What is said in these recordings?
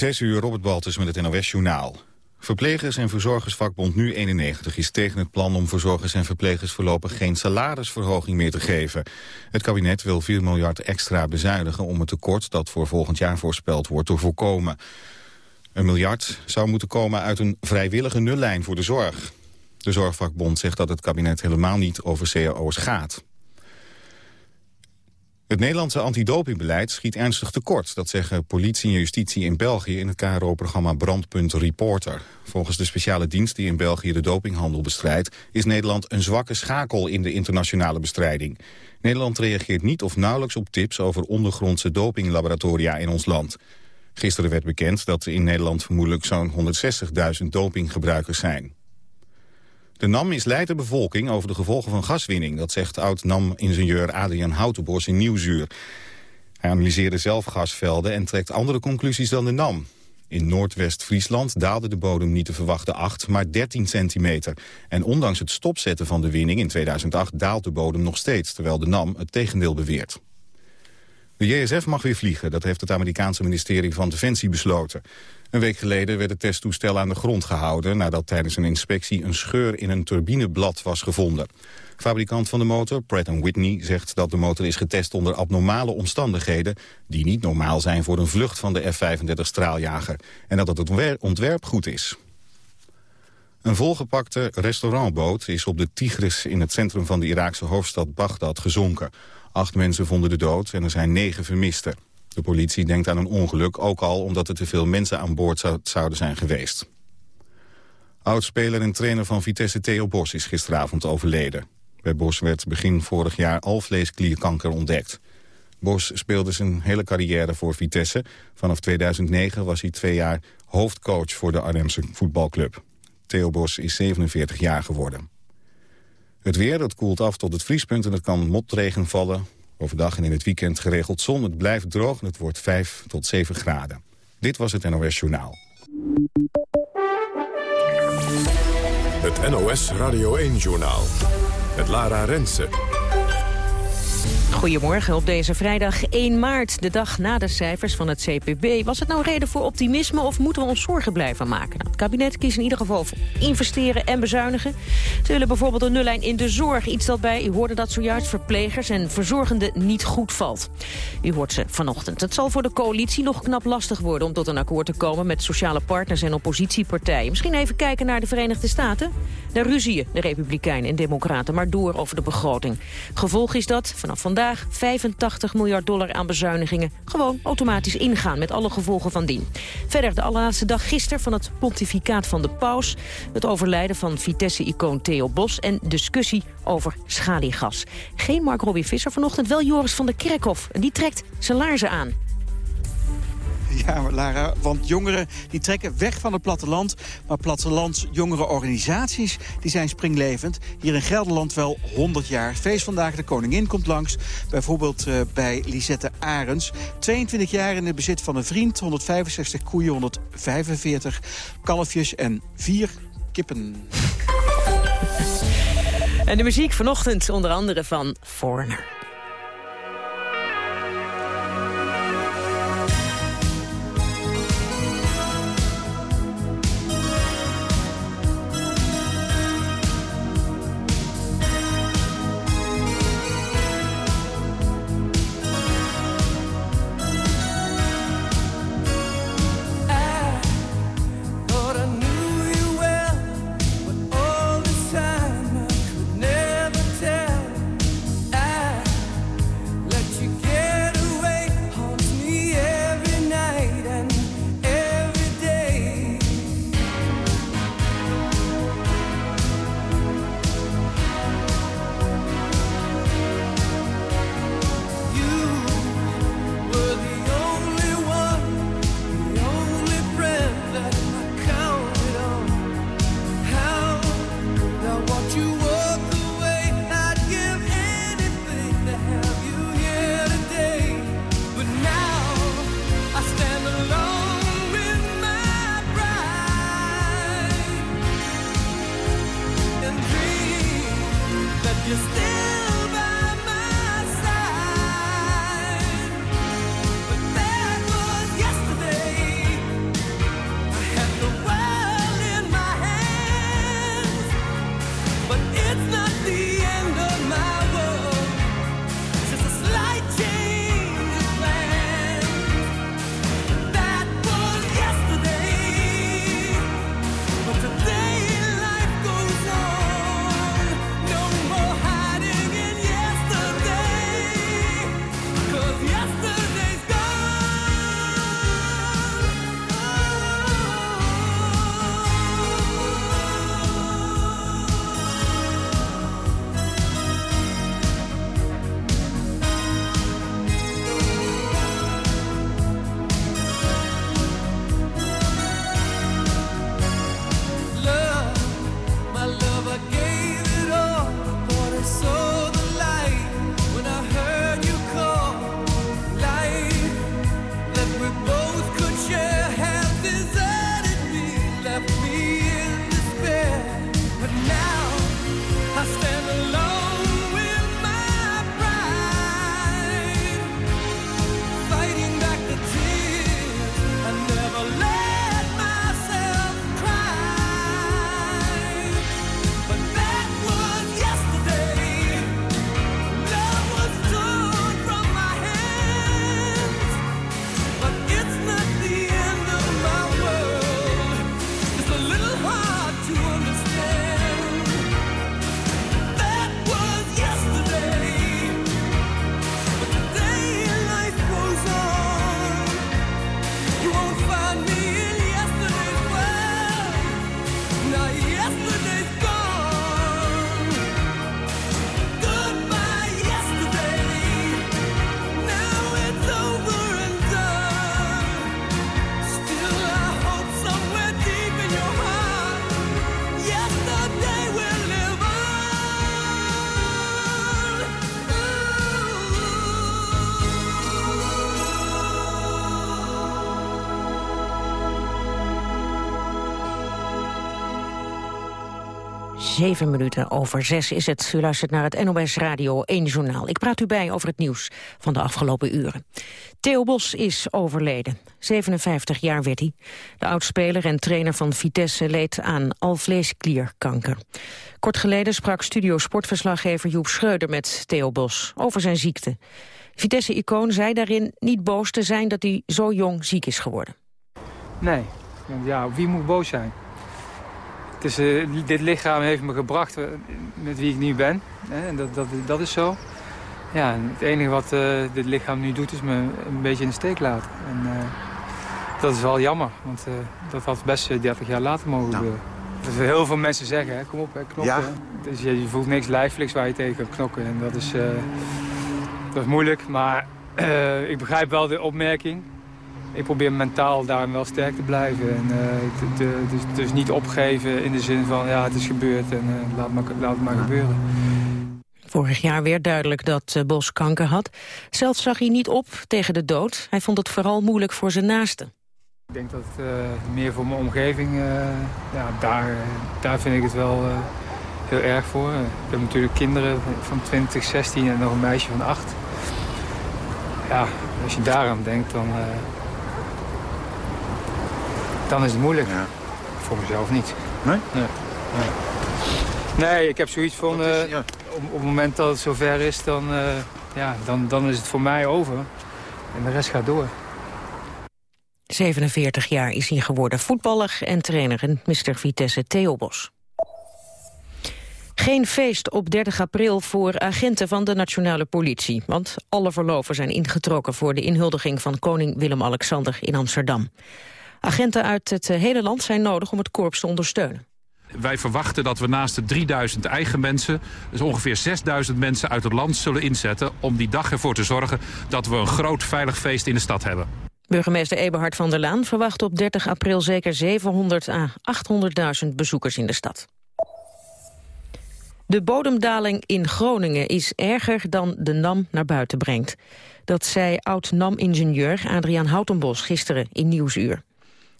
Zes uur, Robert Baltus met het NOS-journaal. Verplegers- en verzorgersvakbond Nu91 is tegen het plan om verzorgers en verplegers voorlopig geen salarisverhoging meer te geven. Het kabinet wil 4 miljard extra bezuinigen om het tekort dat voor volgend jaar voorspeld wordt te voorkomen. Een miljard zou moeten komen uit een vrijwillige nullijn voor de zorg. De Zorgvakbond zegt dat het kabinet helemaal niet over cao's gaat. Het Nederlandse antidopingbeleid schiet ernstig tekort. Dat zeggen politie en justitie in België in het KRO-programma Brandpunt Reporter. Volgens de speciale dienst die in België de dopinghandel bestrijdt... is Nederland een zwakke schakel in de internationale bestrijding. Nederland reageert niet of nauwelijks op tips over ondergrondse dopinglaboratoria in ons land. Gisteren werd bekend dat er in Nederland vermoedelijk zo'n 160.000 dopinggebruikers zijn. De NAM misleidt de bevolking over de gevolgen van gaswinning. Dat zegt oud-NAM-ingenieur Adriaan Houtenbos in Nieuwzuur. Hij analyseerde zelf gasvelden en trekt andere conclusies dan de NAM. In Noordwest-Friesland daalde de bodem niet te verwachten 8, maar 13 centimeter. En ondanks het stopzetten van de winning in 2008 daalt de bodem nog steeds... terwijl de NAM het tegendeel beweert. De JSF mag weer vliegen, dat heeft het Amerikaanse ministerie van Defensie besloten. Een week geleden werd het testtoestel aan de grond gehouden... nadat tijdens een inspectie een scheur in een turbineblad was gevonden. Fabrikant van de motor, Pratt Whitney, zegt dat de motor is getest onder abnormale omstandigheden... die niet normaal zijn voor een vlucht van de F-35 straaljager. En dat het ontwerp goed is. Een volgepakte restaurantboot is op de Tigris in het centrum van de Iraakse hoofdstad Bagdad gezonken. Acht mensen vonden de dood en er zijn negen vermisten. De politie denkt aan een ongeluk, ook al omdat er te veel mensen aan boord zouden zijn geweest. Oudspeler en trainer van Vitesse Theo Bos is gisteravond overleden. Bij Bos werd begin vorig jaar alvleesklierkanker ontdekt. Bos speelde zijn hele carrière voor Vitesse. Vanaf 2009 was hij twee jaar hoofdcoach voor de Arnhemse voetbalclub. Theo Bos is 47 jaar geworden. Het weer, dat koelt af tot het vriespunt en het kan motregen vallen. Overdag en in het weekend geregeld zon. Het blijft droog en het wordt 5 tot 7 graden. Dit was het NOS Journaal. Het NOS Radio 1 Journaal. Het Lara Rensen. Goedemorgen op deze vrijdag 1 maart, de dag na de cijfers van het CPB. Was het nou reden voor optimisme of moeten we ons zorgen blijven maken? Nou, het kabinet kiest in ieder geval voor investeren en bezuinigen. Ze willen bijvoorbeeld een nullijn in de zorg. Iets dat bij, u hoorde dat zojuist, verplegers en verzorgenden niet goed valt. U hoort ze vanochtend. Het zal voor de coalitie nog knap lastig worden om tot een akkoord te komen... met sociale partners en oppositiepartijen. Misschien even kijken naar de Verenigde Staten. Daar ruzieën de Republikeinen en Democraten maar door over de begroting. Gevolg is dat vanaf vandaag 85 miljard dollar aan bezuinigingen gewoon automatisch ingaan met alle gevolgen van dien. Verder de allerlaatste dag gisteren van het pontificaat van de paus, het overlijden van Vitesse-icoon Theo Bos en discussie over schaliegas. Geen Mark Robbie Visser vanochtend, wel Joris van der Kerkhof en die trekt zijn laarzen aan. Ja, Lara, want jongeren die trekken weg van het platteland. Maar plattelandsjongerenorganisaties die zijn springlevend. Hier in Gelderland wel 100 jaar. Feest vandaag, de koningin komt langs. Bijvoorbeeld uh, bij Lisette Arends. 22 jaar in het bezit van een vriend. 165 koeien, 145 kalfjes en 4 kippen. En de muziek vanochtend onder andere van Foreigner. Zeven minuten over zes is het. U luistert naar het NOS Radio 1 Journaal. Ik praat u bij over het nieuws van de afgelopen uren. Theo Bos is overleden. 57 jaar werd hij. De oudspeler en trainer van Vitesse leed aan alvleesklierkanker. Kort geleden sprak studio sportverslaggever Joep Schreuder met Theo Bos over zijn ziekte. Vitesse-icoon zei daarin niet boos te zijn dat hij zo jong ziek is geworden. Nee, ja, wie moet boos zijn? Dus dit lichaam heeft me gebracht eh, met wie ik nu ben. Hè? Dat, dat, dat is zo. Ja, het enige wat uh, dit lichaam nu doet is me een beetje in de steek laten. En, dat is wel jammer, want dat had best 30 jaar later mogen nou. gebeuren. Dat heel veel mensen zeggen, hè? kom op, hè, knokken. Ja. Dus je, je, voelt niks lijfelijks waar je tegen kan knokken. En dat is, dat is moeilijk, maar ik begrijp wel de opmerking ik probeer mentaal daarin wel sterk te blijven. En, uh, dus, dus, niet opgeven in de zin van ja, het is gebeurd en uh, laat, maar, laat het maar gebeuren. Vorig jaar werd duidelijk dat uh, Bos kanker had. Zelf zag hij niet op tegen de dood. Hij vond het vooral moeilijk voor zijn naasten. Ik denk dat het meer voor mijn omgeving, ja, daar, daar vind ik het wel heel erg voor. Ik heb natuurlijk kinderen van 20, 16 en nog een meisje van 8. Ja, als je daaraan denkt, dan dan is het moeilijk. Ja. Voor mezelf niet. Nee? Nee, nee. ik heb zoiets van... Uh, op, op, het moment dat het zover is, dan, uh, ja, dan, dan is het voor mij over. En de rest gaat door. 47 jaar is hij geworden. Voetballer en trainer in Mr. Vitesse Theo Bos. Geen feest op 30 april voor agenten van de nationale politie. Want alle verloven zijn ingetrokken voor de inhuldiging van koning Willem-Alexander in Amsterdam. Agenten uit het eh, hele land zijn nodig om het korps te ondersteunen. Wij verwachten dat we naast de 3000 eigen mensen... dus ongeveer 6000 mensen uit het land zullen inzetten... om die dag ervoor te zorgen dat we een groot veilig feest in de stad hebben. Burgemeester Eberhard van der Laan verwacht op 30 april zeker 700 à 800.000 bezoekers in de stad. De bodemdaling in Groningen is erger dan de NAM naar buiten brengt. Dat zei oud-NAM-ingenieur Adriaan Houtenbos gisteren in Nieuwsuur.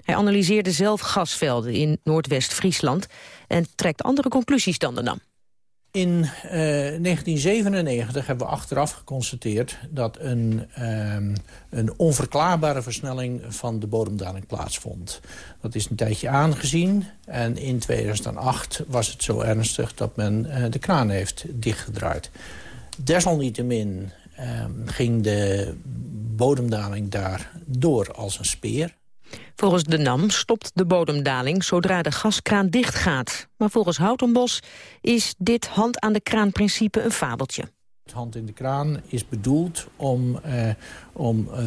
Hij analyseerde zelf gasvelden in Noordwest-Friesland... en trekt andere conclusies dan de NAM. In 1997 eh, hebben we achteraf geconstateerd dat een, ehm, een onverklaarbare versnelling van de bodemdaling plaatsvond. Dat is een tijdje aangezien en in 2008 was het zo ernstig dat men uh, de kraan heeft dichtgedraaid. Desalniettemin ehm, ging de bodemdaling daar door als een speer. Volgens de NAM stopt de bodemdaling zodra de gaskraan dichtgaat. Maar volgens Houtenbos is dit hand aan de kraan principe een fabeltje. Het hand in de kraan is bedoeld om, eh, om uh,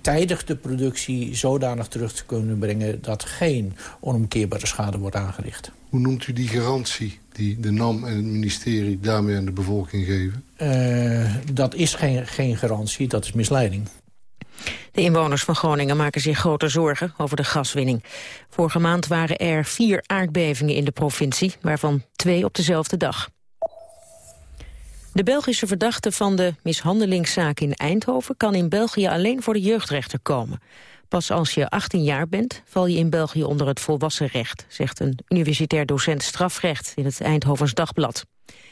tijdig de productie zodanig terug te kunnen brengen... dat geen onomkeerbare schade wordt aangericht. Hoe noemt u die garantie die de NAM en het ministerie daarmee aan de bevolking geven? Uh, dat is geen, geen garantie, dat is misleiding. De inwoners van Groningen maken zich grote zorgen over de gaswinning. Vorige maand waren er vier aardbevingen in de provincie, waarvan twee op dezelfde dag. De Belgische verdachte van de mishandelingszaak in Eindhoven... kan in België alleen voor de jeugdrechter komen. Pas als je 18 jaar bent, val je in België onder het volwassenrecht... zegt een universitair docent strafrecht in het Eindhovens Dagblad.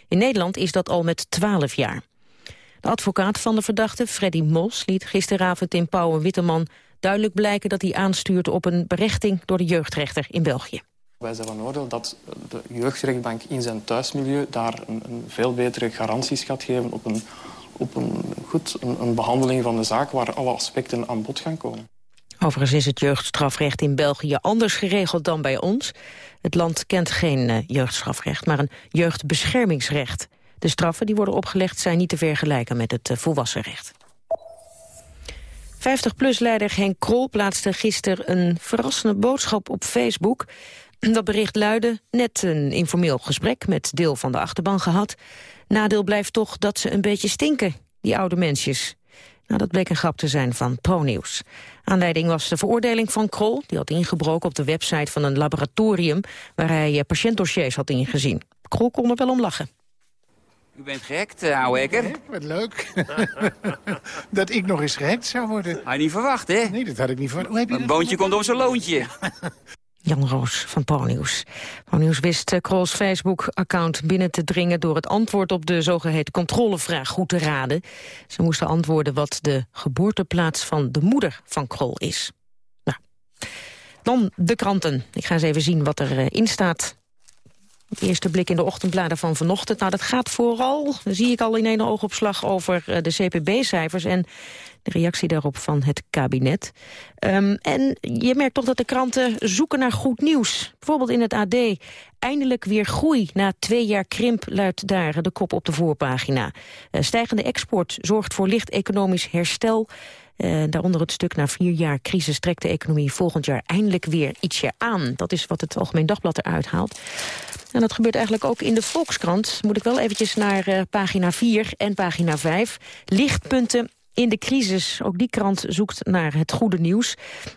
In Nederland is dat al met 12 jaar. De advocaat van de verdachte, Freddy Mos, liet gisteravond in Pauw Witteman duidelijk blijken dat hij aanstuurt op een berechting door de jeugdrechter in België. Wij zijn van oordeel dat de jeugdrechtbank in zijn thuismilieu daar een, een veel betere garanties gaat geven op, een, op een, goed, een, een behandeling van de zaak waar alle aspecten aan bod gaan komen. Overigens is het jeugdstrafrecht in België anders geregeld dan bij ons. Het land kent geen uh, jeugdstrafrecht, maar een jeugdbeschermingsrecht. De straffen die worden opgelegd zijn niet te vergelijken met het eh, volwassenrecht. 50PLUS-leider Henk Krol plaatste gisteren een verrassende boodschap op Facebook. Dat bericht luidde, net een informeel gesprek met deel van de achterban gehad. Nadeel blijft toch dat ze een beetje stinken, die oude mensjes. Nou, dat bleek een grap te zijn van ProNews. Aanleiding was de veroordeling van Krol. Die had ingebroken op de website van een laboratorium... waar hij eh, patiëntdossiers had ingezien. Krol kon er wel om lachen. U bent gehackt, uh, ouwe ekker. wat leuk. dat ik nog eens gehackt zou worden. Had je niet verwacht, hè? Nee, dat had ik niet verwacht. Hoe heb je een boontje komt op zijn loontje. Jan Roos van ProNews. ProNews wist uh, Krols Facebook-account binnen te dringen... door het antwoord op de zogeheten controlevraag goed te raden. Ze moesten antwoorden wat de geboorteplaats van de moeder van Krol is. Nou, dan de kranten. Ik ga eens even zien wat erin in Eerste blik in de ochtendbladen van vanochtend. Nou, dat gaat vooral, zie ik al in één oogopslag, over eh, de CPB-cijfers... en de reactie daarop van het kabinet. Um, en je merkt toch dat de kranten zoeken naar goed nieuws. Bijvoorbeeld in het AD. Eindelijk weer groei na twee jaar krimp, luidt daar de kop op de voorpagina. Uh, stijgende export zorgt voor licht economisch herstel... Uh, daaronder het stuk na vier jaar crisis trekt de economie volgend jaar eindelijk weer ietsje aan. Dat is wat het Algemeen Dagblad eruit haalt. En dat gebeurt eigenlijk ook in de Volkskrant. Moet ik wel eventjes naar uh, pagina 4 en pagina 5. Lichtpunten in de crisis. Ook die krant zoekt naar het goede nieuws.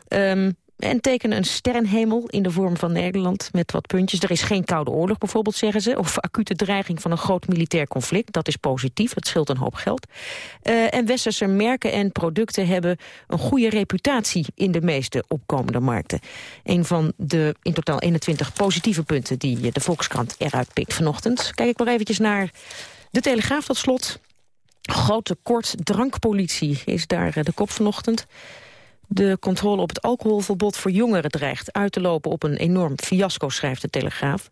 Um, en tekenen een sterrenhemel in de vorm van Nederland met wat puntjes. Er is geen koude oorlog bijvoorbeeld, zeggen ze. Of acute dreiging van een groot militair conflict. Dat is positief, het scheelt een hoop geld. Uh, en westerse merken en producten hebben een goede reputatie... in de meeste opkomende markten. Een van de in totaal 21 positieve punten die de Volkskrant eruit pikt vanochtend. Kijk ik maar eventjes naar de Telegraaf tot slot. Groot tekort drankpolitie is daar de kop vanochtend. De controle op het alcoholverbod voor jongeren dreigt uit te lopen op een enorm fiasco, schrijft de Telegraaf.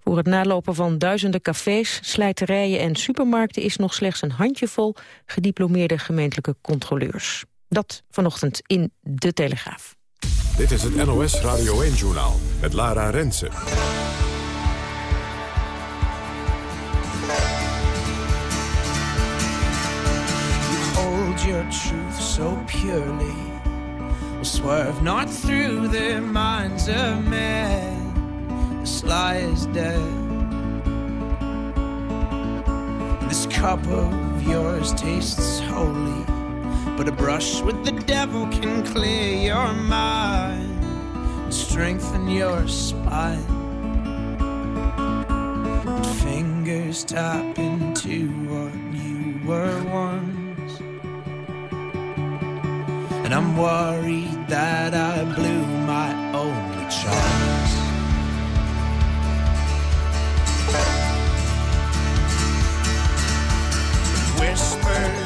Voor het nalopen van duizenden cafés, slijterijen en supermarkten is nog slechts een handjevol gediplomeerde gemeentelijke controleurs. Dat vanochtend in de Telegraaf. Dit is het NOS Radio 1-journaal met Lara Rensen. You hold your truth so purely will swerve not through the minds of men. The sly is dead. This cup of yours tastes holy, but a brush with the devil can clear your mind and strengthen your spine. And fingers tap into what you were once. And I'm worried that I blew my only chance. Whispers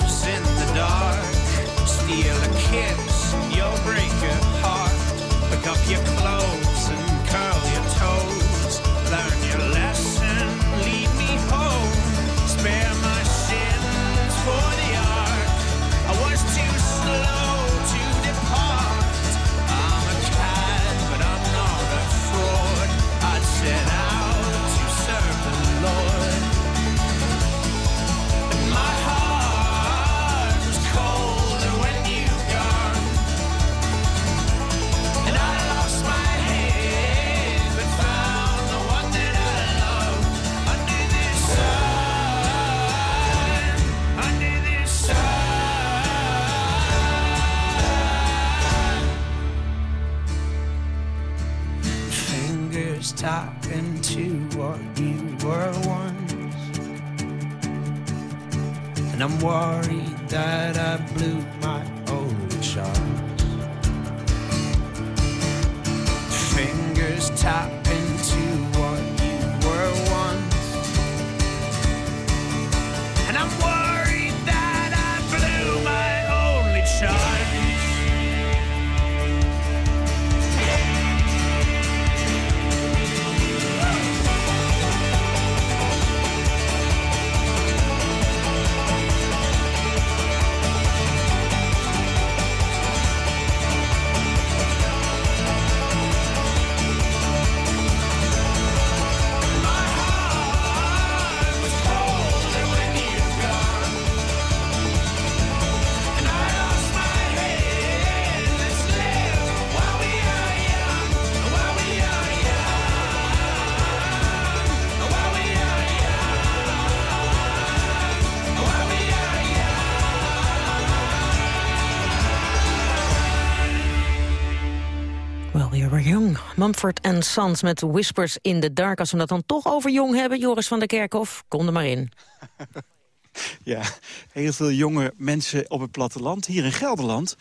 Mumford Sons met Whispers in the Dark. Als we dat dan toch over jong hebben, Joris van der Kerkhof, kom er maar in. Ja, heel veel jonge mensen op het platteland, hier in Gelderland...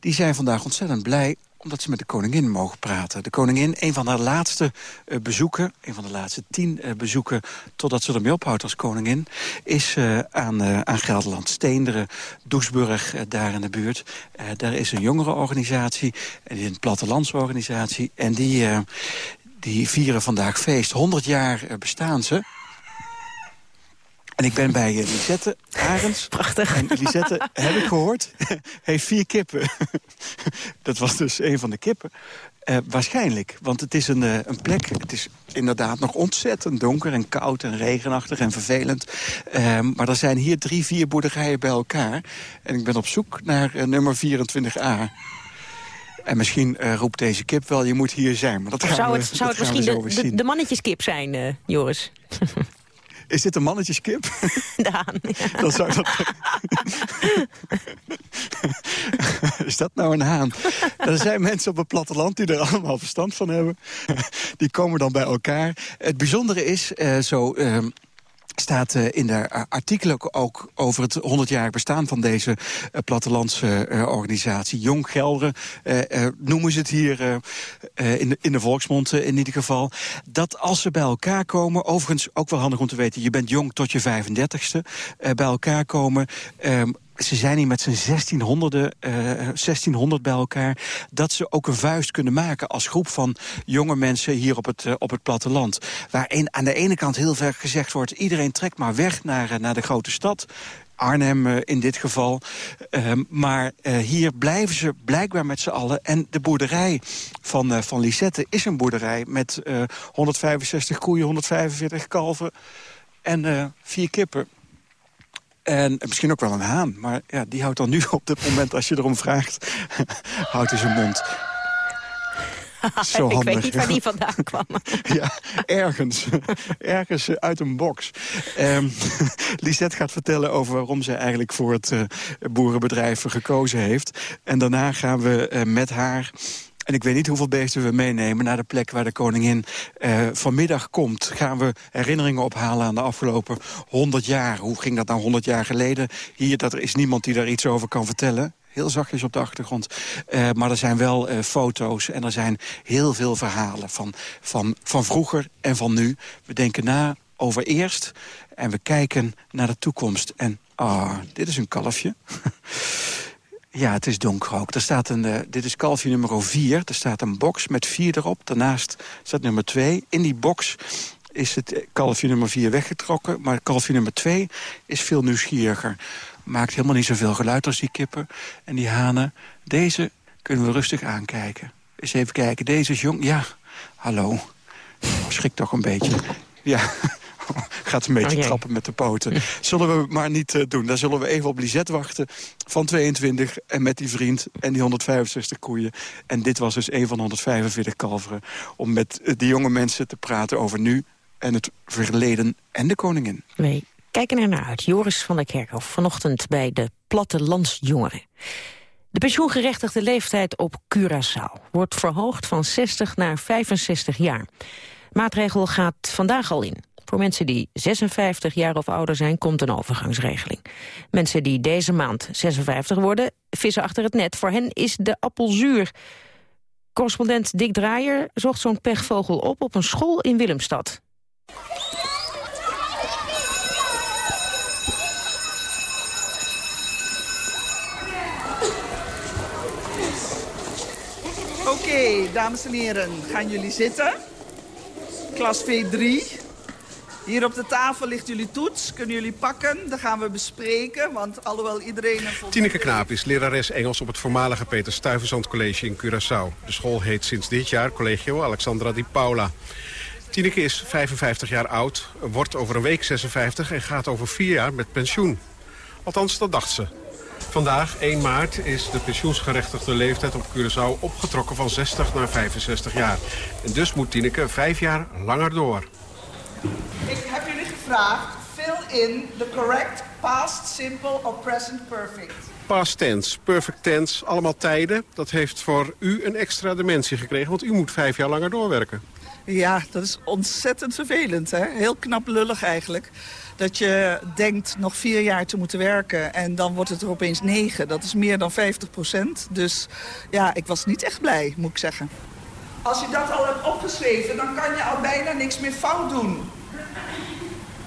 die zijn vandaag ontzettend blij omdat ze met de koningin mogen praten. De koningin, een van haar laatste uh, bezoeken... een van de laatste tien uh, bezoeken totdat ze ermee ophoudt als koningin... is uh, aan, aan Gelderland, Steenderen, Doesburg, daar in de buurt. daar is een jongerenorganisatie, een plattelandsorganisatie... en die, die vieren vandaag feest. 100 jaar bestaan ze... En ik ben bij Lisette Arends. Prachtig. En Lisette, heb ik gehoord, heeft vier kippen. Dat was dus een van de kippen. Uh, waarschijnlijk, want het is een, uh, een plek... het is inderdaad nog ontzettend donker en koud en regenachtig en vervelend. Uh, maar er zijn hier drie, vier boerderijen bij elkaar. En ik ben op zoek naar nummer 24a. En misschien roept deze kip wel, je moet hier zijn. Maar dat gaan zou we, het, zou het misschien de, de, de, mannetjeskip zijn, Joris? Is dit een mannetjeskip? Daan, ja. Dan zou dat... Is dat nou een haan? Er zijn mensen op het platteland die er allemaal verstand van hebben. Die komen dan bij elkaar. Het bijzondere is, uh, zo... Uh, staat uh, in de artikelen ook over het 100-jarig bestaan van deze uh, plattelandse uh, organisatie. Jong Gelderen noemen ze het hier in, de, in de volksmond in ieder geval. Dat als ze bij elkaar komen, overigens ook wel handig om te weten... je bent jong tot je 35ste, bij elkaar komen... Ze zijn hier met z'n 1600, uh, 1600 bij elkaar... dat ze ook een vuist kunnen maken als groep van jonge mensen hier op het, uh, op het platteland. Waarin aan de ene kant heel ver gezegd wordt... iedereen trekt maar weg naar, uh, naar de grote stad. Arnhem uh, in dit geval. Uh, maar uh, hier blijven ze blijkbaar met z'n allen. En de boerderij van, van Lisette is een boerderij... met 165 koeien, 145 kalven en vier kippen. En misschien ook wel een haan. Maar ja, die houdt dan nu op dit moment, als je erom vraagt... houdt hij zijn mond. Zo ik weet niet waar die vandaan kwam. ja, ergens. ergens uit een box. Um, Lisette gaat vertellen over waarom zij eigenlijk voor het uh, boerenbedrijf gekozen heeft. En daarna gaan we uh, met haar en ik weet niet hoeveel beesten we meenemen naar de plek waar de koningin uh, vanmiddag komt. Gaan we herinneringen ophalen aan de afgelopen 100 jaar. Hoe ging dat nou 100 jaar geleden? Hier dat er is niemand die daar iets over kan vertellen heel zachtjes op de achtergrond. Uh, maar er zijn wel uh, foto's en er zijn heel veel verhalen van, van, van vroeger en van nu. We denken na over eerst en we kijken naar de toekomst. En ah, dit is een kalfje. Ja, het is donker ook. Er staat een, uh, dit is kalfje nummer 4. Er staat een box met 4 erop. Daarnaast staat nummer 2. In die box is het kalfje nummer 4 weggetrokken. Maar kalfje nummer 2 is veel nieuwsgieriger. Maakt helemaal niet zoveel geluid als die kippen en die hanen. Deze kunnen we rustig aankijken. Eens even kijken. Deze is jong. Ja, hallo. Schrik toch een beetje. Ja, gaat een beetje oh, trappen met de poten. Zullen we maar niet uh, doen. Dan zullen we even op Lisette wachten van 22 en met die vriend en die 165 koeien. En dit was dus een van 145 kalveren om met uh, die jonge mensen te praten over nu en het verleden en de koningin. Nee, kijken er naar uit. Joris van der Kerkhof vanochtend bij de Plattelandsjongeren. De pensioengerechtigde leeftijd op Curaçao wordt verhoogd van 60 naar 65 jaar. Maatregel gaat vandaag al in. Voor mensen die 56 jaar of ouder zijn, komt een overgangsregeling. Mensen die deze maand 56 worden, vissen achter het net. Voor hen is de appel zuur. Correspondent Dick Draaier zocht zo'n pechvogel op op een school in Willemstad. Oké, dames en heren, gaan jullie zitten? Klas V3. Hier op de tafel ligt jullie toets. Kunnen jullie pakken? Dan gaan we bespreken. Want alhoewel iedereen... Een Tineke Knaap is lerares Engels op het voormalige Peter Stuyvesant College in Curaçao. De school heet sinds dit jaar Collegio Alexandra Di Paula. Tineke is 55 jaar oud, wordt over een week 56 en gaat over vier jaar met pensioen. Althans, dat dacht ze. Vandaag, 1 maart, is de pensioensgerechtigde leeftijd op Curaçao opgetrokken van 60 naar 65 jaar. En dus moet Tineke vijf jaar langer door. Ik heb jullie gevraagd, fill in the correct past simple or present perfect. Past tense, perfect tense, allemaal tijden. Dat heeft voor u een extra dimensie gekregen, want u moet vijf jaar langer doorwerken. Ja, dat is ontzettend vervelend. Hè? Heel knap lullig eigenlijk. Dat je denkt nog vier jaar te moeten werken en dan wordt het er opeens negen. Dat is meer dan 50 procent. Dus ja, ik was niet echt blij, moet ik zeggen. Als je dat al hebt opgeschreven, dan kan je al bijna niks meer fout doen.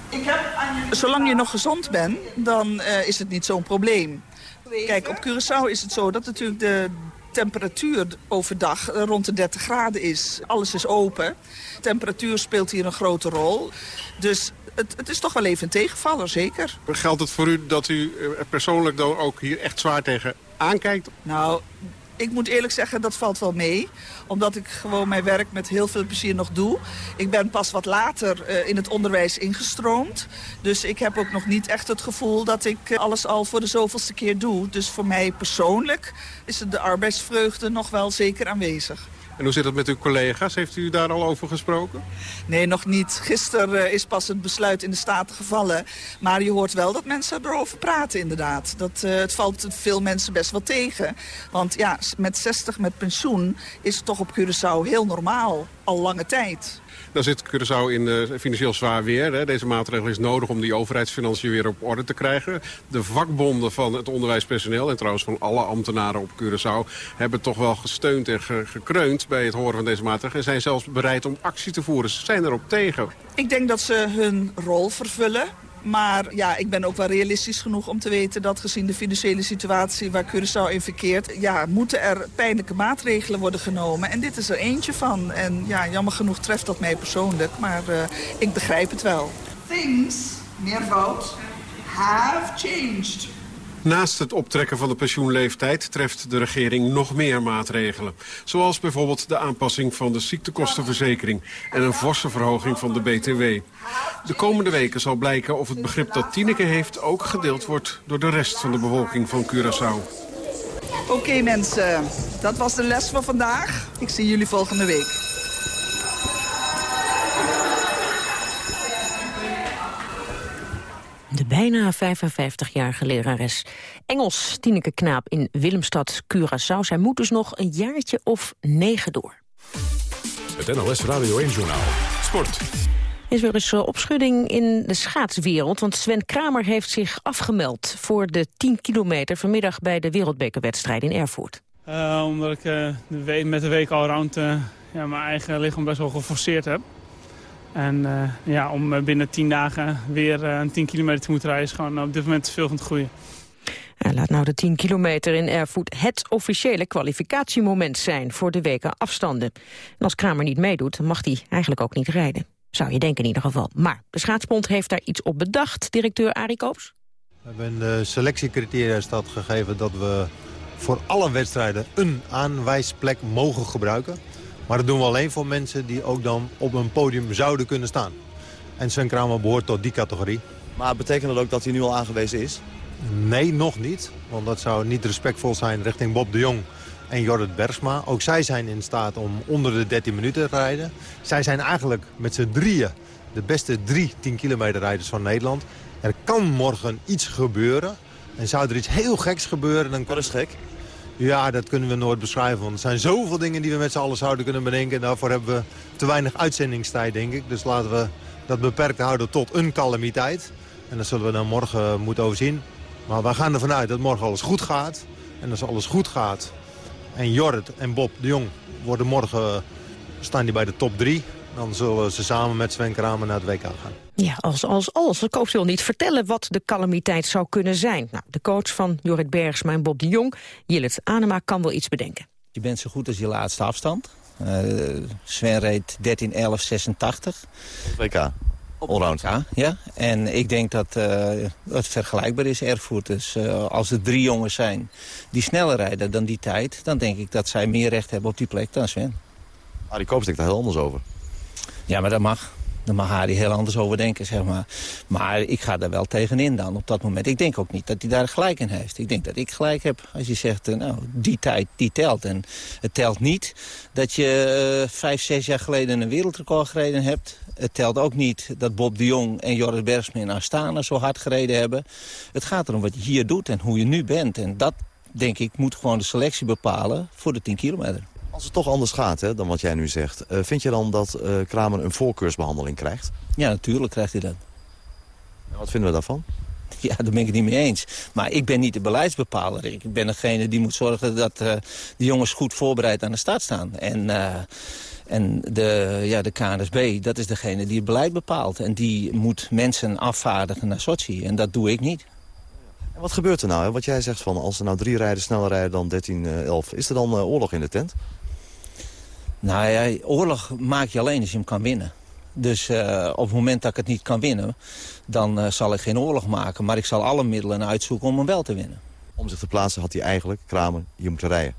Ik heb aan je... Zolang je nog gezond bent, dan eh, is het niet zo'n probleem. Kijk, op Curaçao is het zo dat natuurlijk de temperatuur overdag eh, rond de 30 graden is. Alles is open. Temperatuur speelt hier een grote rol. Dus het, het is toch wel even een tegenvaller, zeker. Geldt het voor u dat u eh, persoonlijk dan ook hier echt zwaar tegen aankijkt? Nou, ik moet eerlijk zeggen, dat valt wel mee. Omdat ik gewoon mijn werk met heel veel plezier nog doe. Ik ben pas wat later uh, in het onderwijs ingestroomd. Dus ik heb ook nog niet echt het gevoel dat ik uh, alles al voor de zoveelste keer doe. Dus voor mij persoonlijk is de arbeidsvreugde nog wel zeker aanwezig. En hoe zit het met uw collega's? Heeft u daar al over gesproken? Nee, nog niet. Gisteren uh, is pas het besluit in de Staten gevallen. Maar je hoort wel dat mensen erover praten, inderdaad. Dat, uh, het valt veel mensen best wel tegen. Want ja, met 60 met pensioen is het toch op Curaçao heel normaal. Al lange tijd. Dan zit Curaçao in uh, financieel zwaar weer. Hè. Deze maatregel is nodig om die overheidsfinanciën weer op orde te krijgen. De vakbonden van het onderwijspersoneel en trouwens van alle ambtenaren op Curaçao... hebben toch wel gesteund en ge gekreund bij het horen van deze maatregel... en zijn zelfs bereid om actie te voeren. Ze zijn erop tegen. Ik denk dat ze hun rol vervullen. Maar ja, ik ben ook wel realistisch genoeg om te weten dat gezien de financiële situatie waar Curaçao in verkeert, ja, moeten er pijnlijke maatregelen worden genomen. En dit is er eentje van. En ja, jammer genoeg treft dat mij persoonlijk, maar uh, ik begrijp het wel. Things, meervoud, have changed. Naast het optrekken van de pensioenleeftijd treft de regering nog meer maatregelen. Zoals bijvoorbeeld de aanpassing van de ziektekostenverzekering en een forse verhoging van de BTW. De komende weken zal blijken of het begrip dat Tineke heeft ook gedeeld wordt door de rest van de bevolking van Curaçao. Oké mensen, dat was de les voor vandaag. Ik zie jullie volgende week. De bijna 55-jarige lerares Engels, Tineke Knaap in Willemstad, Curaçao. Zij moet dus nog een jaartje of negen door. Het NOS Radio 1-journaal. Sport. Er is weer eens opschudding in de schaatswereld. Want Sven Kramer heeft zich afgemeld voor de 10 kilometer... vanmiddag bij de wereldbekerwedstrijd in Erfurt. Uh, omdat ik uh, de week, met de week al rond uh, ja, mijn eigen lichaam best wel geforceerd heb. En uh, ja, om binnen tien dagen weer uh, een 10 kilometer te moeten rijden... is gewoon op dit moment veel van het goede. Ja, laat nou de 10 kilometer in Erfurt het officiële kwalificatiemoment zijn... voor de weken afstanden. En als Kramer niet meedoet, mag hij eigenlijk ook niet rijden. Zou je denken in ieder geval. Maar de schaatsbond heeft daar iets op bedacht, directeur Arie Koops. We hebben in de selectiecriteria staat gegeven dat we voor alle wedstrijden een aanwijsplek mogen gebruiken. Maar dat doen we alleen voor mensen die ook dan op een podium zouden kunnen staan. En Sven Kramer behoort tot die categorie. Maar betekent dat ook dat hij nu al aangewezen is? Nee, nog niet. Want dat zou niet respectvol zijn richting Bob de Jong en Jorrit Bergsma. Ook zij zijn in staat om onder de 13 minuten te rijden. Zij zijn eigenlijk met z'n drieën de beste drie 10 kilometer rijders van Nederland. Er kan morgen iets gebeuren. En zou er iets heel geks gebeuren... Dan Wat is gek? Ja, dat kunnen we nooit beschrijven. Want er zijn zoveel dingen die we met z'n allen zouden kunnen bedenken. En daarvoor hebben we te weinig uitzendingstijd, denk ik. Dus laten we dat beperkt houden tot een calamiteit. En dat zullen we dan morgen moeten overzien. Maar wij gaan ervan uit dat morgen alles goed gaat. En als alles goed gaat... en Jorrit en Bob de Jong worden morgen... staan die bij de top drie... dan zullen ze samen met Sven Kramer naar het WK gaan. Ja, als, als, als. De coach wil niet vertellen wat de calamiteit zou kunnen zijn. Nou, de coach van Jorrit Bergsma en Bob de Jong, Jillet Anema, kan wel iets bedenken. Je bent zo goed als je laatste afstand. Uh, Sven reed 13-11-86. WK? Allround. Ja, ja, en ik denk dat uh, het vergelijkbaar is, Erfurt. Dus uh, als er drie jongens zijn die sneller rijden dan die tijd... dan denk ik dat zij meer recht hebben op die plek dan Sven. Arie Koops denkt daar heel anders over. Ja, maar dat mag. Daar mag Harry heel anders over denken, zeg maar. Maar ik ga daar wel tegenin dan op dat moment. Ik denk ook niet dat hij daar gelijk in heeft. Ik denk dat ik gelijk heb als je zegt, uh, nou, die tijd, die telt. En het telt niet dat je uh, vijf, zes jaar geleden een wereldrecord gereden hebt. Het telt ook niet dat Bob de Jong en Joris Bergsma in Astana zo hard gereden hebben. Het gaat erom wat je hier doet en hoe je nu bent. En dat, denk ik, moet gewoon de selectie bepalen voor de 10 kilometer. Als het toch anders gaat hè, dan wat jij nu zegt... Uh, vind je dan dat uh, Kramer een voorkeursbehandeling krijgt? Ja, natuurlijk krijgt hij dat. Wat vinden we daarvan? Ja, daar ben ik het niet mee eens. Maar ik ben niet de beleidsbepaler. Ik ben degene die moet zorgen dat uh, de jongens goed voorbereid aan de start staan. En, uh, en de, ja, de KNSB, dat is degene die het beleid bepaalt. En die moet mensen afvaardigen naar Sochi. En dat doe ik niet. En wat gebeurt er nou? Hè? Wat jij zegt van als er nou drie rijden sneller rijden dan 13, uh, 11. Is er dan oorlog in de tent? Nou ja, oorlog maak je alleen als je hem kan winnen. Dus uh, op het moment dat ik het niet kan winnen, dan uh, zal ik geen oorlog maken. Maar ik zal alle middelen uitzoeken om hem wel te winnen. Om zich te plaatsen had hij eigenlijk, Kramer, hier moeten rijden.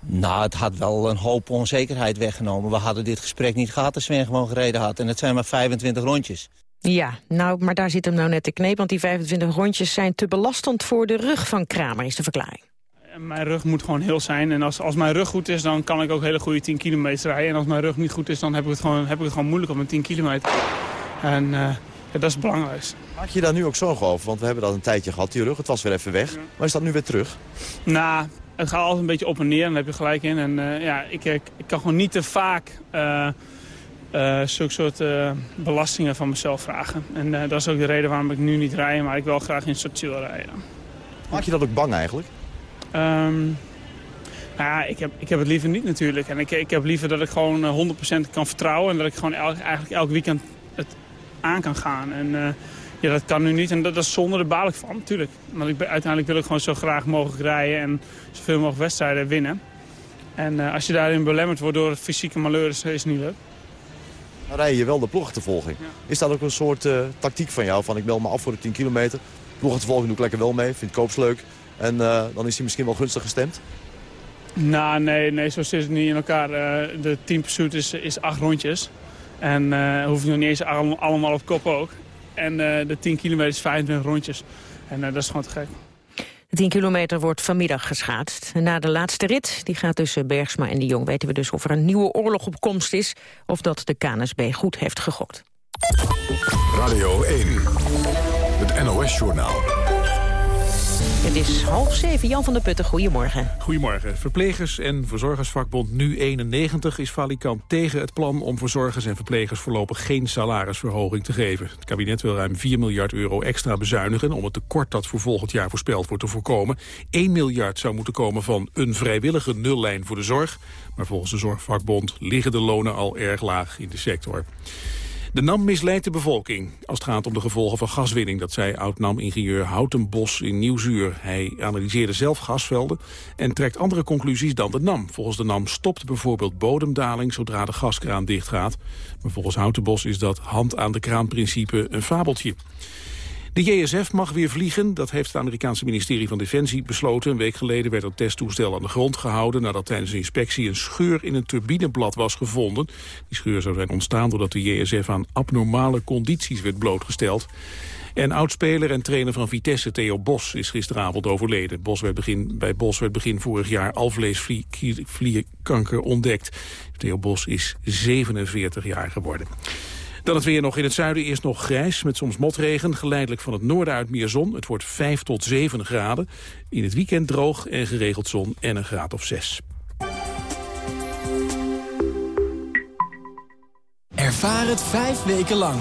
Nou, het had wel een hoop onzekerheid weggenomen. We hadden dit gesprek niet gehad als Sven gewoon gereden had. En het zijn maar 25 rondjes. Ja, nou, maar daar zit hem nou net de kneep. Want die 25 rondjes zijn te belastend voor de rug van Kramer, is de verklaring. Mijn rug moet gewoon heel zijn. En als, als mijn rug goed is, dan kan ik ook hele goede 10 kilometer rijden. En als mijn rug niet goed is, dan heb ik het gewoon, heb ik het gewoon moeilijk op mijn 10 kilometer. En uh, ja, dat is het belangrijkste. Maak je daar nu ook zorgen over? Want we hebben dat een tijdje gehad, die rug. Het was weer even weg. Ja. Maar is dat nu weer terug? Nou, het gaat altijd een beetje op en neer. En daar heb je gelijk in. En uh, ja, ik, ik, ik, kan gewoon niet te vaak... Uh, uh, zulke soort uh, belastingen van mezelf vragen. En uh, dat is ook de reden waarom ik nu niet rij, maar ik wil graag in Sochi wil rijden. Maak je dat ook bang eigenlijk? Um, nou ja, ik heb, ik heb het liever niet natuurlijk. En ik, ik heb liever dat ik gewoon 100% kan vertrouwen... en dat ik gewoon el, eigenlijk elk weekend het aan kan gaan. En ja, dat kan nu niet en dat, dat is zonder de baal ik van, natuurlijk. Want ik, uiteindelijk wil ik gewoon zo graag mogelijk rijden... en zoveel mogelijk wedstrijden winnen. En als je daarin belemmerd wordt door het fysieke malheur, is het niet leuk. Rij je wel de ploegachtervolging. Ja. Is dat ook een soort uh, tactiek van jou? Van ik meld me af voor de 10 kilometer. Ploegachtervolging doe ik lekker wel mee. Vind Koops leuk. En uh, dan is hij misschien wel gunstig gestemd? Nou, nee, nee zo zit het niet in elkaar. Uh, de team pursuit is, is acht rondjes. En uh, hoef je nog niet eens allemaal op kop ook. En de 10 kilometer is 25 rondjes. En dat is gewoon te gek. De 10 kilometer wordt vanmiddag geschaatst. Na de laatste rit, die gaat tussen Bergsma en de Jong... weten we dus of er een nieuwe oorlog op komst is... of dat de KNSB goed heeft gegokt. Radio 1, het NOS-journaal. Het is half zeven. Jan van der Putten, goedemorgen. Goedemorgen. Verplegers- en verzorgersvakbond Nu91 is valikant tegen het plan om verzorgers en verplegers voorlopig geen salarisverhoging te geven. Het kabinet wil ruim 4 miljard euro extra bezuinigen om het tekort dat voor volgend jaar voorspeld wordt te voorkomen. 1 miljard zou moeten komen van een vrijwillige nullijn voor de zorg. Maar volgens de zorgvakbond liggen de lonen al erg laag in de sector. De NAM misleidt de bevolking als het gaat om de gevolgen van gaswinning. Dat zei oud-NAM-ingenieur Houtenbos in Nieuwzuur. Hij analyseerde zelf gasvelden en trekt andere conclusies dan de NAM. Volgens de NAM stopt bijvoorbeeld bodemdaling zodra de gaskraan dichtgaat. Maar volgens Houtenbos is dat hand aan de kraan principe een fabeltje. De JSF mag weer vliegen. Dat heeft het Amerikaanse ministerie van Defensie besloten. Een week geleden werd het testtoestel aan de grond gehouden... nadat tijdens de inspectie een scheur in een turbineblad was gevonden. Die scheur zou zijn ontstaan doordat de JSF aan abnormale condities werd blootgesteld. En oudspeler en trainer van Vitesse, Theo Bos, is gisteravond overleden. Bos werd begin, bij Bos werd begin vorig jaar alvleesvliekanker ontdekt. Theo Bos is 47 jaar geworden. Dan het weer nog in het zuiden eerst nog grijs met soms motregen. Geleidelijk van het noorden uit meer zon. Het wordt 5 tot 7 graden. In het weekend droog en geregeld zon en een graad of 6. Ervaar het vijf weken lang.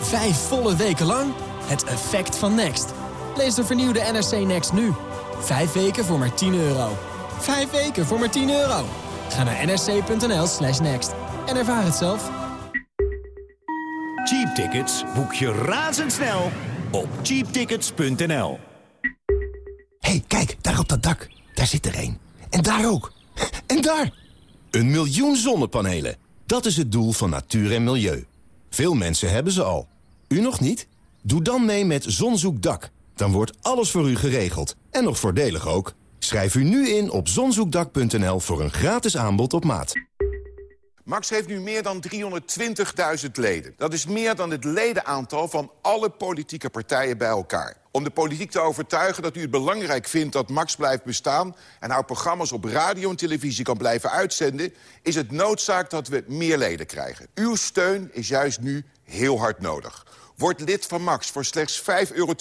Vijf volle weken lang. Het effect van Next. Lees de vernieuwde NRC Next nu. Vijf weken voor maar 10 euro. Vijf weken voor maar 10 euro. Ga naar nrc.nl slash next. En ervaar het zelf. Cheap tickets boek je razendsnel op cheaptickets.nl. hey, kijk, daar op dat dak. Daar zit er een. En daar ook. En daar! Een miljoen zonnepanelen. Dat is het doel van natuur en milieu. Veel mensen hebben ze al. U nog niet? Doe dan mee met Zonzoekdak. Dan wordt alles voor u geregeld. En nog voordelig ook. Schrijf u nu in op zonzoekdak.nl voor een gratis aanbod op maat. Max heeft nu meer dan 320.000 leden. Dat is meer dan het ledenaantal van alle politieke partijen bij elkaar. Om de politiek te overtuigen dat u het belangrijk vindt dat Max blijft bestaan... en haar programma's op radio en televisie kan blijven uitzenden... is het noodzaak dat we meer leden krijgen. Uw steun is juist nu heel hard nodig. Word lid van Max voor slechts 5,72 euro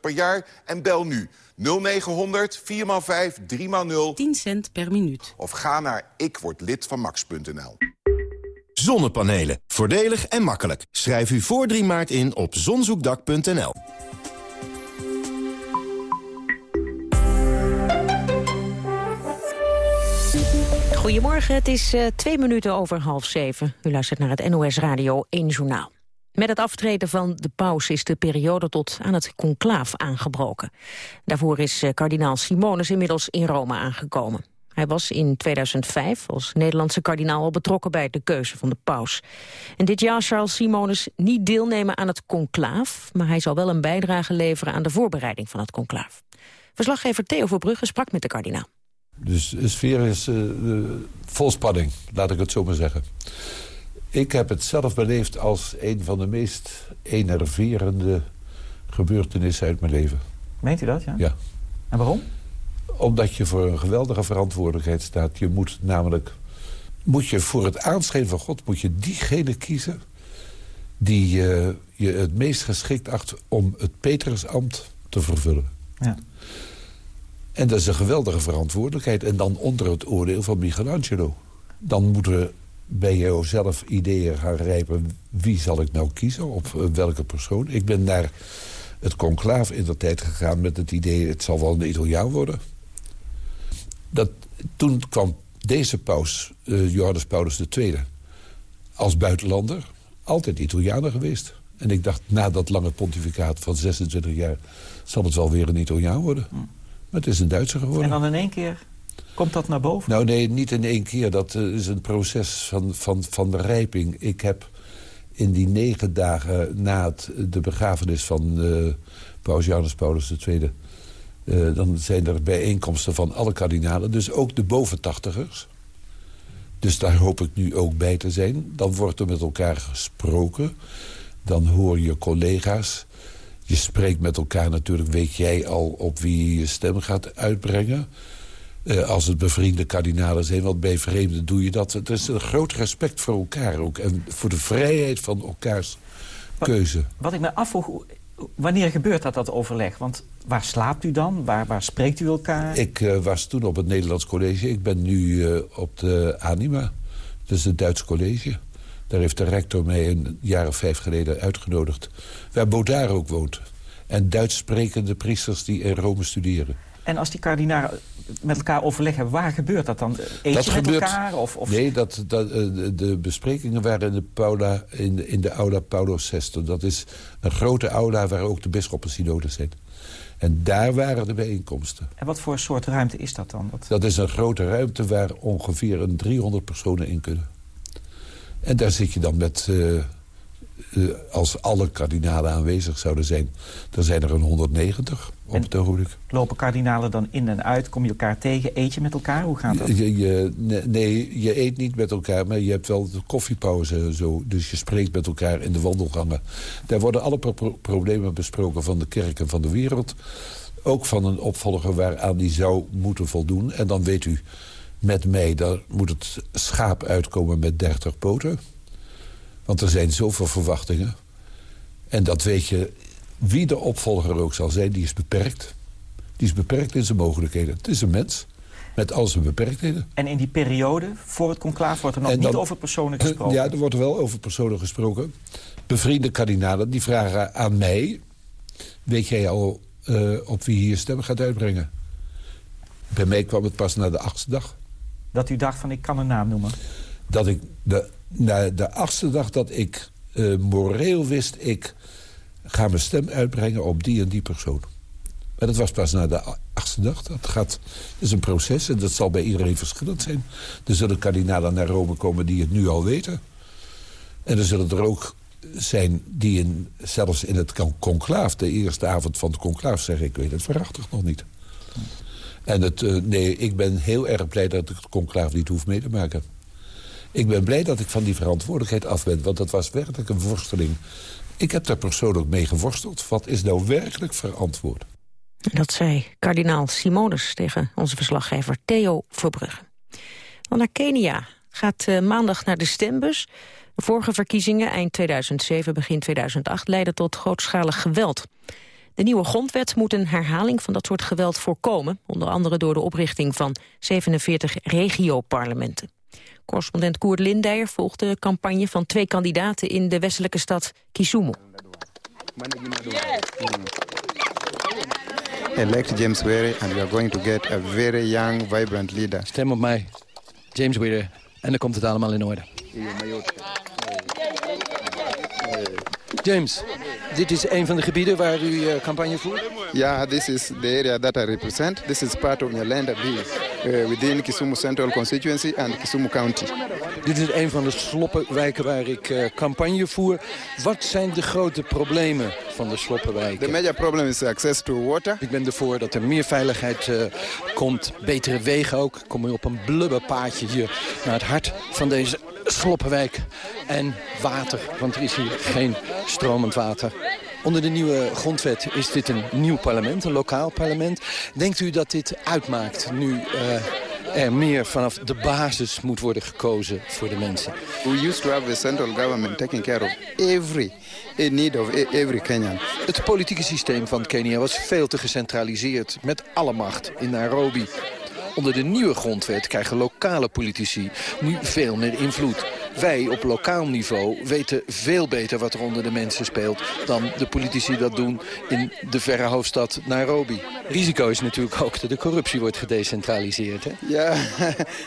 per jaar en bel nu 0900 4x5 3x0 10 cent per minuut. Of ga naar ikwordlidvanmax.nl. Zonnepanelen. Voordelig en makkelijk. Schrijf u voor 3 maart in op zonzoekdak.nl. Goedemorgen, het is uh, twee minuten over half zeven. U luistert naar het NOS Radio 1 Journaal. Met het aftreden van de paus is de periode tot aan het conclaaf aangebroken. Daarvoor is uh, kardinaal Simonus inmiddels in Rome aangekomen. Hij was in 2005 als Nederlandse kardinaal al betrokken bij de keuze van de paus. En dit jaar zal Simonus niet deelnemen aan het conclaaf... maar hij zal wel een bijdrage leveren aan de voorbereiding van het conclaaf. Verslaggever Theo Verbrugge sprak met de kardinaal. Dus de sfeer is uh, vol spanning, laat ik het zo maar zeggen. Ik heb het zelf beleefd als een van de meest enerverende gebeurtenissen uit mijn leven. Meent u dat, ja? Ja. En waarom? Omdat je voor een geweldige verantwoordelijkheid staat. Je moet namelijk... Moet je voor het aanschijn van God... moet je diegene kiezen... die uh, je het meest geschikt acht om het Petrusambt te vervullen. Ja. En dat is een geweldige verantwoordelijkheid. En dan onder het oordeel van Michelangelo. Dan moeten we bij jou zelf ideeën gaan rijpen... wie zal ik nou kiezen, op welke persoon. Ik ben naar het conclaaf in de tijd gegaan met het idee... het zal wel een Italiaan worden. Dat, toen kwam deze paus, uh, Johannes Paulus II... als buitenlander, altijd Italianer geweest. En ik dacht, na dat lange pontificaat van 26 jaar... zal het wel weer een Italiaan worden. Maar het is een Duitser geworden. En dan in één keer komt dat naar boven? Nou nee, niet in één keer. Dat uh, is een proces van, van, van rijping. Ik heb in die negen dagen na het, de begrafenis van uh, paus Johannes Paulus II... Uh, dan zijn er bijeenkomsten van alle kardinalen. Dus ook de boventachtigers. Dus daar hoop ik nu ook bij te zijn. Dan wordt er met elkaar gesproken. Dan hoor je collega's. Je spreekt met elkaar natuurlijk. Weet jij al op wie je stem gaat uitbrengen. Uh, als het bevriende kardinalen zijn. Want bij vreemden doe je dat. Er is een groot respect voor elkaar ook. En voor de vrijheid van elkaars wat, keuze. Wat ik me afvroeg... Wanneer gebeurt dat, dat overleg? Want waar slaapt u dan? Waar, waar spreekt u elkaar? Ik uh, was toen op het Nederlands College. Ik ben nu uh, op de Anima. Dat is het Duits college. Daar heeft de rector mij een jaar of vijf geleden uitgenodigd. Waar Baudard ook woont. En Duits sprekende priesters die in Rome studeren. En als die kardinalen met elkaar overleggen, waar gebeurt dat dan? Eet dat je met gebeurt, elkaar? Of, of... Nee, dat, dat, de, de besprekingen waren in de, Paula, in, de, in de aula Paulus VI. Dat is een grote aula waar ook de bisschoppen synodes zijn. En daar waren de bijeenkomsten. En wat voor soort ruimte is dat dan? Wat... Dat is een grote ruimte waar ongeveer een 300 personen in kunnen. En daar zit je dan met... Uh, uh, als alle kardinalen aanwezig zouden zijn... dan zijn er een 190 op en het ogenblik. Lopen kardinalen dan in en uit? Kom je elkaar tegen? Eet je met elkaar? Hoe gaat dat? Je, je, nee, je eet niet met elkaar, maar je hebt wel de koffiepauze. Zo, dus je spreekt met elkaar in de wandelgangen. Daar worden alle pro problemen besproken van de kerk en van de wereld. Ook van een opvolger waaraan die zou moeten voldoen. En dan weet u, met mij, daar moet het schaap uitkomen met 30 poten. Want er zijn zoveel verwachtingen. En dat weet je, wie de opvolger ook zal zijn, die is beperkt. Die is beperkt in zijn mogelijkheden. Het is een mens, met al zijn beperktheden. En in die periode, voor het conclaaf, wordt er nog dan, niet over personen gesproken? Ja, er wordt wel over personen gesproken. Bevriende kardinalen, die vragen aan mij... weet jij al uh, op wie hier stemmen gaat uitbrengen? Bij mij kwam het pas na de achtste dag. Dat u dacht van, ik kan een naam noemen? Dat ik de, na de achtste dag dat ik uh, moreel wist... ik ga mijn stem uitbrengen op die en die persoon. Maar dat was pas na de achtste dag. Dat, gaat, is een proces en dat zal bij iedereen verschillend zijn. Er zullen kardinalen naar Rome komen die het nu al weten. En er zullen er ook zijn die in, zelfs in het conclaaf... de eerste avond van het conclaaf zeggen... ik weet het waarachtig nog niet. En het, uh, nee, ik ben heel erg blij dat ik het conclaaf niet hoef mee te maken. Ik ben blij dat ik van die verantwoordelijkheid af ben. Want dat was werkelijk een worsteling. Ik heb daar persoonlijk mee geworsteld. Wat is nou werkelijk verantwoord? Dat zei kardinaal Simonus tegen onze verslaggever Theo Verbrugge. Dan naar Kenia. Gaat uh, maandag naar de stembus. De vorige verkiezingen eind 2007, begin 2008 leidden tot grootschalig geweld. De nieuwe grondwet moet een herhaling van dat soort geweld voorkomen. Onder andere door de oprichting van 47 regioparlementen. Correspondent Koert Lindeyer volgt de campagne van twee kandidaten in de westelijke stad Kisumu. elect James Were and we are going to get a very young, vibrant leader. Stem op mij, James Were. En dan komt het allemaal in orde. James, dit is een van de gebieden waar u uh, campagne voert? Yeah, this is the area that I represent. This is part of Nyalenda B, uh, within Kisumu Central Constituency and Kisumu County. Dit is een van de sloppenwijken waar ik uh, campagne voer. Wat zijn de grote problemen van de sloppenwijken? The major problem is access to water. Ik ben ervoor dat er meer veiligheid komt, betere wegen ook. Ik kom op een blubberpaadje hier naar het hart van deze sloppenwijk. En water, want er is hier geen stromend water. Onder de nieuwe grondwet is dit een nieuw parlement, een lokaal parlement. Denkt u dat dit uitmaakt nu uh, er meer vanaf de basis moet worden gekozen voor de mensen? We used to have a central government taking care of every need of e-, every Kenyan. Het politieke systeem van Kenia was veel te gecentraliseerd met alle macht in Nairobi. Onder de nieuwe grondwet krijgen lokale politici nu veel meer invloed. Wij op lokaal niveau weten veel beter wat er onder de mensen speelt... dan de politici dat doen in de verre hoofdstad Nairobi. Risico is natuurlijk ook dat de corruptie wordt gedecentraliseerd. Hè? Ja,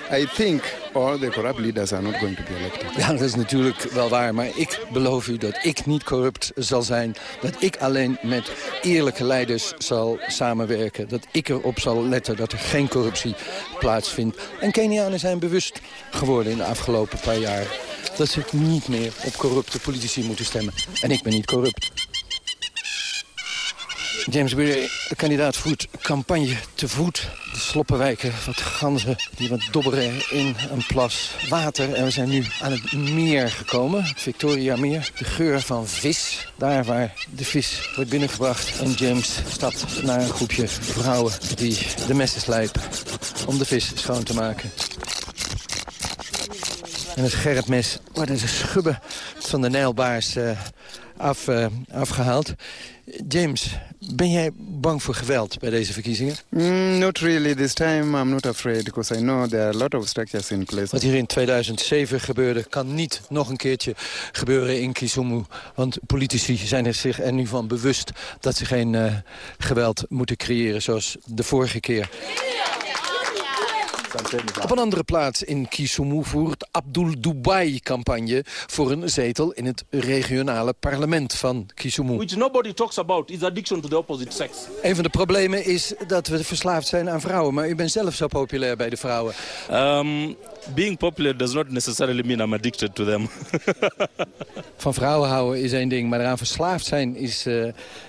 yeah, I think all the corrupt leaders are not going to be elected. Ja, dat is natuurlijk wel waar. Maar ik beloof u dat ik niet corrupt zal zijn. Dat ik alleen met eerlijke leiders zal samenwerken. Dat ik erop zal letten dat er geen corruptie plaatsvindt. En Kenianen zijn bewust geworden in de afgelopen paar jaar dat ze niet meer op corrupte politici moeten stemmen. En ik ben niet corrupt. James Bury, de kandidaat voert campagne te voet. De sloppenwijken, wat ganzen die wat dobberen in een plas water. En we zijn nu aan het meer gekomen, het Victoria Meer. De geur van vis, daar waar de vis wordt binnengebracht. En James stapt naar een groepje vrouwen die de messen slijpen om de vis schoon te maken. En het scherpmes worden de schubben van de nijlbaars uh, af, uh, afgehaald. James, ben jij bang voor geweld bij deze verkiezingen? Mm, not really. This time I'm not afraid because I know there are a lot of structures in place. Wat hier in 2007 gebeurde kan niet nog een keertje gebeuren in Kisumu. Want politici zijn er zich er nu van bewust dat ze geen uh, geweld moeten creëren zoals de vorige keer. Op een andere plaats in Kisumu voert Abdul Dubai campagne voor een zetel in het regionale parlement van Kisumu. Which nobody talks about is addiction to the opposite sex. Een van de problemen is dat we verslaafd zijn aan vrouwen, maar u bent zelf zo populair bij de vrouwen. Um, being popular does not necessarily mean I'm addicted to them. Van vrouwen houden is één ding, maar eraan verslaafd zijn is uh,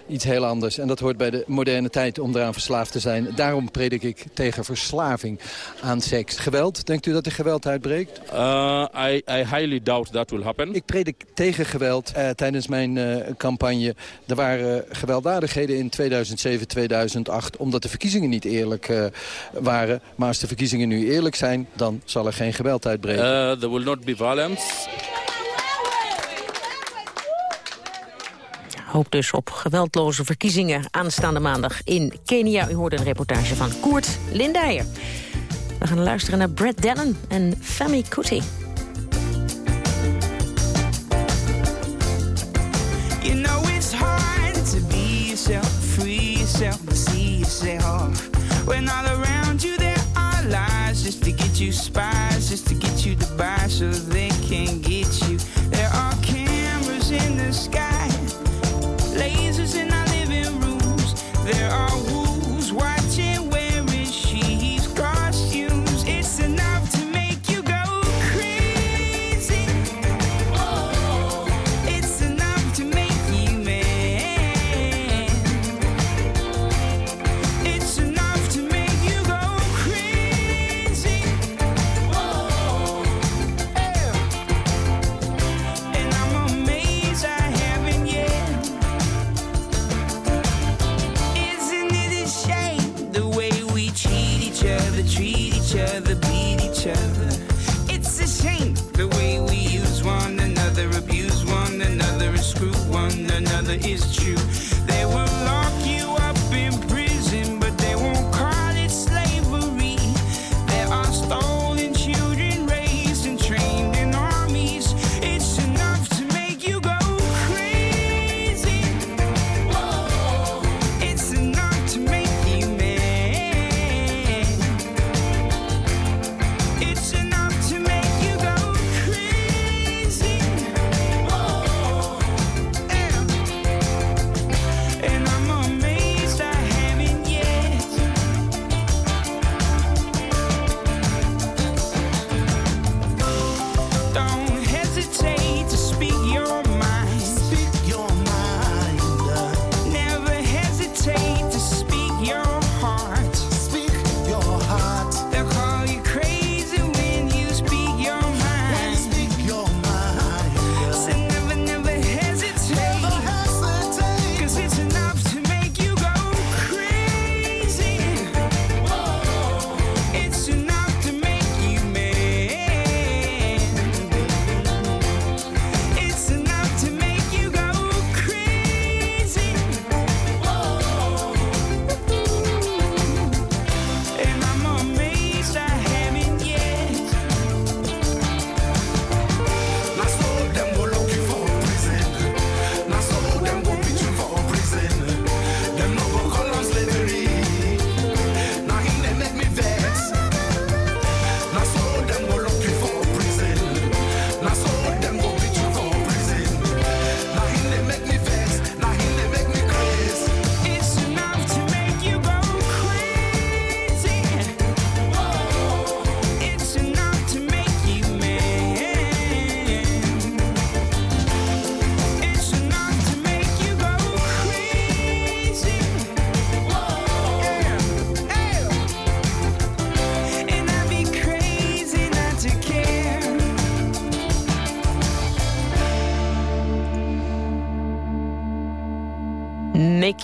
iets heel anders. En dat hoort bij de moderne tijd om eraan verslaafd te zijn. Daarom predik ik tegen verslaving aan seks. Geweld, denkt u dat er geweld uitbreekt? Uh, I, I highly doubt that will happen. Ik predik tegen geweld uh, tijdens mijn campagne. Er waren gewelddadigheden in 2007, 2008, omdat de verkiezingen niet eerlijk waren. Maar als de verkiezingen nu eerlijk zijn, dan zal er geen geweld uitbreken. Uh, there will not be violence. Hoop dus op geweldloze verkiezingen aanstaande maandag in Kenia. U hoorde een reportage van Koert Lindijer. We gaan luisteren naar Brad Dennen en Femi Kuti. You know it's hard to be yourself, free yourself, to see yourself. When all around you there are lies just to get you spies, just to get you to buy. So they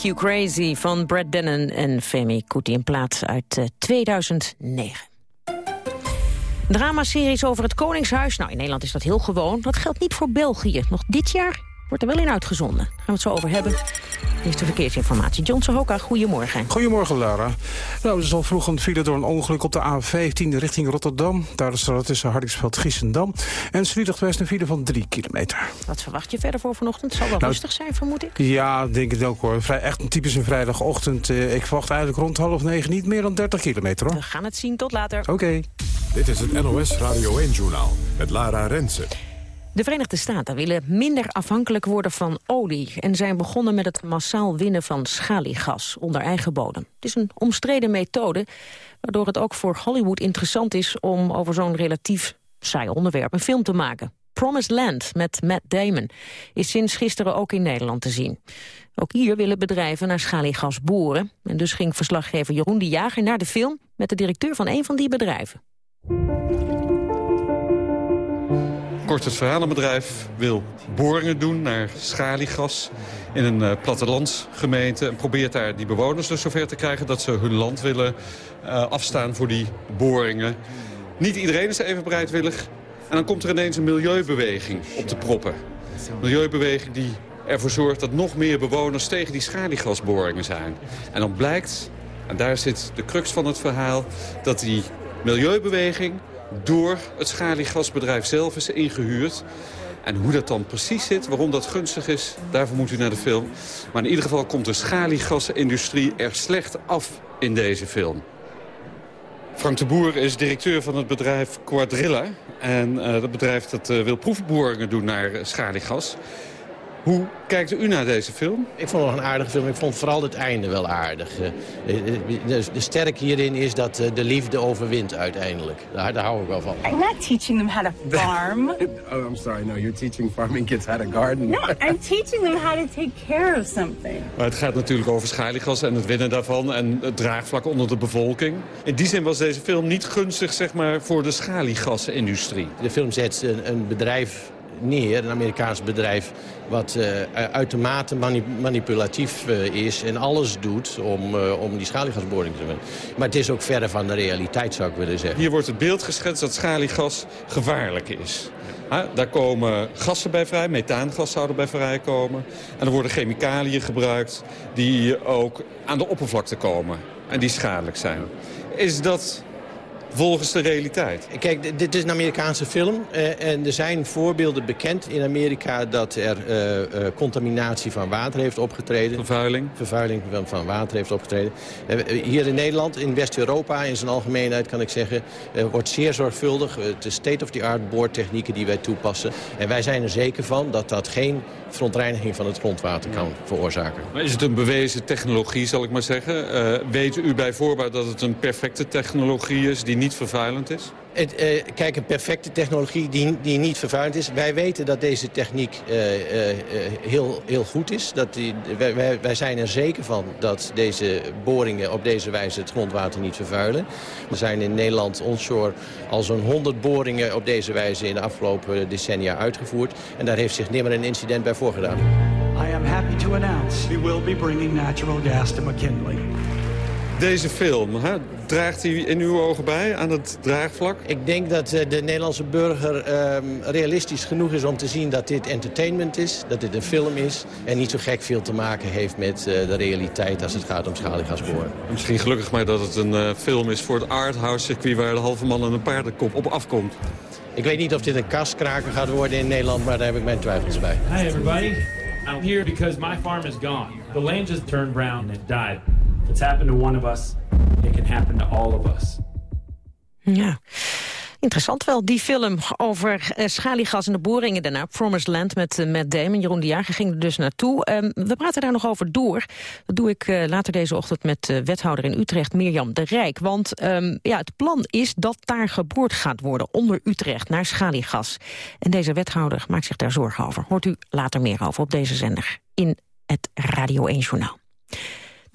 You Crazy van Brad Dennen en Femi Kuti in plaats uit eh, 2009. Dramaseries over het Koningshuis. Nou, in Nederland is dat heel gewoon. Dat geldt niet voor België. Nog dit jaar wordt er wel in uitgezonden. Daar gaan we het zo over hebben. Eerste verkeersinformatie. John Sohoka, goedemorgen. Goedemorgen, Lara. Nou, er is al vroeg een file door een ongeluk op de A15 richting Rotterdam. Daar is er tussen Hardingsveld Giessendam. En Sliedrecht West een file van 3 kilometer. Wat verwacht je verder voor vanochtend? Het zal wel Nou, rustig zijn, vermoed ik. Ja, denk ik ook hoor. Vrij, echt een typische vrijdagochtend. Eh, ik verwacht eigenlijk rond half negen niet meer dan 30 kilometer hoor. We gaan het zien. Tot later. Oké. Dit is het NOS Radio 1-journaal met Lara Rensen. De Verenigde Staten willen minder afhankelijk worden van olie... en zijn begonnen met het massaal winnen van schaliegas onder eigen bodem. Het is een omstreden methode, waardoor het ook voor Hollywood interessant is... om over zo'n relatief saai onderwerp een film te maken. Promised Land met Matt Damon is sinds gisteren ook in Nederland te zien. Ook hier willen bedrijven naar schaliegas boren. En dus ging verslaggever Jeroen de Jager naar de film... met de directeur van een van die bedrijven. Kort het verhalenbedrijf wil boringen doen naar schaliegas in een eh, plattelandsgemeente. En probeert daar die bewoners dus zover te krijgen dat ze hun land willen eh, afstaan voor die boringen. Niet iedereen is even bereidwillig. En dan komt er ineens een milieubeweging op de proppen. Een milieubeweging die ervoor zorgt dat nog meer bewoners tegen die schaliegasboringen zijn. En dan blijkt, en daar zit de crux van het verhaal, dat die milieubeweging door het schaliegasbedrijf zelf is ingehuurd. En hoe dat dan precies zit, waarom dat gunstig is, daarvoor moet u naar de film. Maar in ieder geval komt de schaliegasindustrie er slecht af in deze film. Frank de Boer is directeur van het bedrijf Quadrilla. En eh, dat bedrijf dat, eh, wil proefboringen doen naar schaliegas. Hoe kijkt u naar deze film? Ik vond het een aardige film. Ik vond vooral het einde wel aardig. Eh, eh, De, de sterk hierin is dat eh, de liefde overwint uiteindelijk. Daar, daar hou ik wel van. I'm not teaching them how to farm. Oh, I'm sorry. No, you're teaching farming kids how to garden. no, I'm teaching them how to take care of something. Maar het gaat natuurlijk over schaliegas en het winnen daarvan... en het draagvlak onder de bevolking. In die zin was deze film niet gunstig zeg maar, voor de schaliegasindustrie. De film zet een, een bedrijf neer, een Amerikaans bedrijf... wat eh, uitermate mani- manipulatief eh, is en alles doet om, eh, om die schaliegasboring te winnen. Maar het is ook verre van de realiteit, zou ik willen zeggen. Hier wordt het beeld geschetst dat schaliegas gevaarlijk is. Ha, daar komen gassen bij vrij, methaangas zou er bij vrijkomen. En er worden chemicaliën gebruikt die ook aan de oppervlakte komen. En die schadelijk zijn. Is dat volgens de realiteit? Kijk, dit is een Amerikaanse film. eh, en er zijn voorbeelden bekend in Amerika... dat er eh, eh, contaminatie van water heeft opgetreden. Vervuiling? Vervuiling van, van water heeft opgetreden. Eh, hier in Nederland, in West-Europa in zijn algemeenheid kan ik zeggen... wordt zeer zorgvuldig. eh, de state-of-the-art boortechnieken die wij toepassen. En wij zijn er zeker van dat dat geen verontreiniging van het grondwater kan veroorzaken. Maar is het een bewezen technologie, zal ik maar zeggen? Weet u bij voorbaat dat het een perfecte technologie is die niet vervuilend is? Het, eh, kijk, een perfecte technologie die, die niet vervuilend is. Wij weten dat deze techniek eh, eh, eh, heel, heel goed is. Dat die, wij, wij, wij zijn er zeker van dat deze boringen op deze wijze het grondwater niet vervuilen. Er zijn in Nederland onshore al zo'n 100 boringen op deze wijze in de afgelopen decennia uitgevoerd. En daar heeft zich nimmer een incident bij voorgedaan. I am happy to announce we will be bringing natural gas to McKinley. Deze film, hè, draagt hij in uw ogen bij aan het draagvlak? Ik denk dat eh, de Nederlandse burger ehm, realistisch genoeg is om te zien dat dit entertainment is. Dat dit een film is. En niet zo gek veel te maken heeft met eh, de realiteit als het gaat om schaliegasboren. Misschien gelukkig maar dat het een eh, film is voor het arthouse circuit... waar de halve man en een paardenkop op afkomt. Ik weet niet of dit een kaskraker gaat worden in Nederland, maar daar heb ik mijn twijfels bij. Hi, everybody. I'm here because my farm is gone. The land just turned brown and died. It's happened to one of us, it can happen to all of us. Ja. Interessant wel, die film over eh, schaliegas en de boringen daarna. Promised Land met, uh, met Damon. Jeroen de Jager ging er dus naartoe. Um, we praten daar nog over door. Dat doe ik uh, later deze ochtend met uh, wethouder in Utrecht, Mirjam de Rijk. Want um, ja, het plan is dat daar geboord gaat worden onder Utrecht naar schaliegas. En deze wethouder maakt zich daar zorgen over. Hoort u later meer over op deze zender in het Radio 1 Journaal.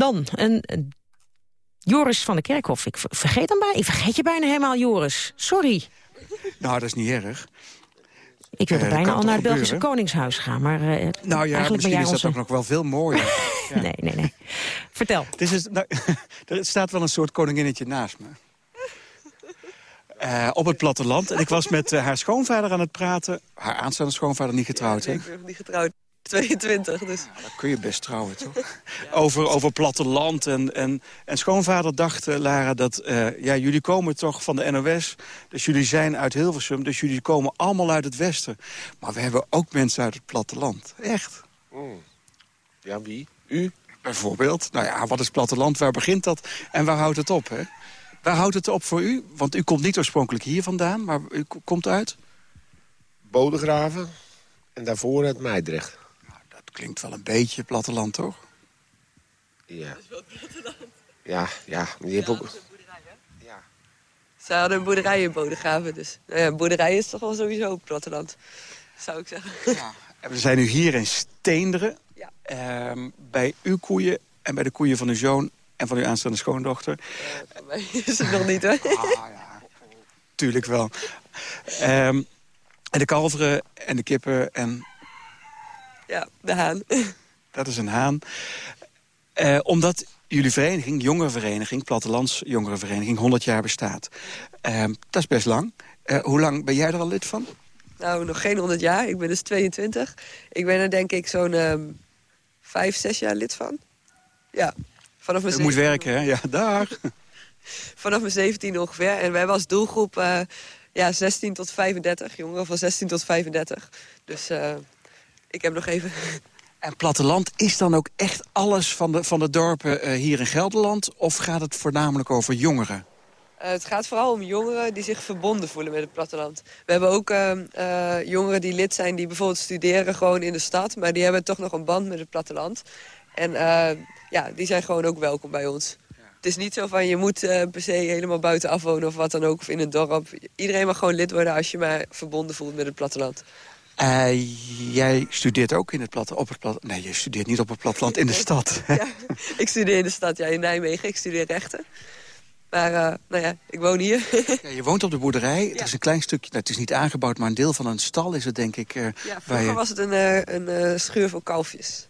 Dan een Joris van der Kerkhof. Ik vergeet hem bij. Ik vergeet je bijna helemaal, Joris. Sorry. Nou, dat is niet erg. Ik wilde Eh, bijna al naar het Belgische gebeuren? Koningshuis gaan, maar eh, Nou ja, misschien jij is dat onze... ook nog wel veel mooier. Ja. Nee, nee, nee. Vertel. Dit is, nou, er staat wel een soort koninginnetje naast me. Eh, op het platteland. En ik was met haar schoonvader aan het praten. Haar aanstaande schoonvader, niet getrouwd, hè? Ik ben nog niet getrouwd. 22, dus... Dan kun je best trouwen, toch? over, over platteland. En, en, en schoonvader dacht, eh, Lara, dat eh, ja, jullie komen toch van de NOS. Dus jullie zijn uit Hilversum, dus jullie komen allemaal uit het westen. Maar we hebben ook mensen uit het platteland. Echt. Ja, wie? U? Bijvoorbeeld. Nou ja, wat is platteland? Waar begint dat? En waar houdt het op, hè? Waar houdt het op voor u? Want u komt niet oorspronkelijk hier vandaan, maar u komt uit? Bodegraven. En daarvoor het Meidrecht. Klinkt wel een beetje platteland, toch? Ja. Ja, ja. maar Die heb ook... Ze hadden een boerderij in Bodegraven, dus... Nou ja, een boerderij is toch wel sowieso platteland, zou ik zeggen. En we zijn nu hier in Steenderen. Ehm, bij uw koeien en bij de koeien van uw zoon en van uw aanstaande schoondochter. Mij is het nog niet, hoor. Tuurlijk wel. Ehm, en de kalveren en de kippen en Ja, de haan. dat is een haan. Eh, omdat jullie vereniging, jongerenvereniging, Plattelands Jongerenvereniging, 100 jaar bestaat. Ehm, dat is best lang. Eh, hoe lang ben jij er al lid van? Nou, nog geen 100 jaar. Ik ben dus 22. Ik ben er denk ik zo'n ehm vijf, zes jaar lid van. Ja, vanaf mijn Je moet 17 werken, hè? Ja, daar. Vanaf mijn 17 ongeveer. En wij hebben als doelgroep eh, ja, 16 tot 35. Jongeren van 16 tot 35. Dus ik heb nog even... En platteland is dan ook echt alles van de, van de dorpen eh, hier in Gelderland? Of gaat het voornamelijk over jongeren? Eh, het gaat vooral om jongeren die zich verbonden voelen met het platteland. We hebben ook eh, jongeren die lid zijn die bijvoorbeeld studeren gewoon in de stad. Maar die hebben toch nog een band met het platteland. En ja, die zijn gewoon ook welkom bij ons. Het is niet zo van je moet per se helemaal buitenaf wonen of wat dan ook. Of in een dorp. Iedereen mag gewoon lid worden als je maar verbonden voelt met het platteland. Eh, jij studeert ook in het platte, op het plat, Nee, je studeert niet op het platteland, in de stad. Ik studeer in de stad, ja, in Nijmegen. Ik studeer rechten. Maar eh, nou ja, ik woon hier. Ja, je woont op de boerderij. Het is een klein stukje, nou, het is niet aangebouwd, maar een deel van een stal is het, denk ik. eh, Ja, vroeger je, was het een, een schuur voor kalfjes.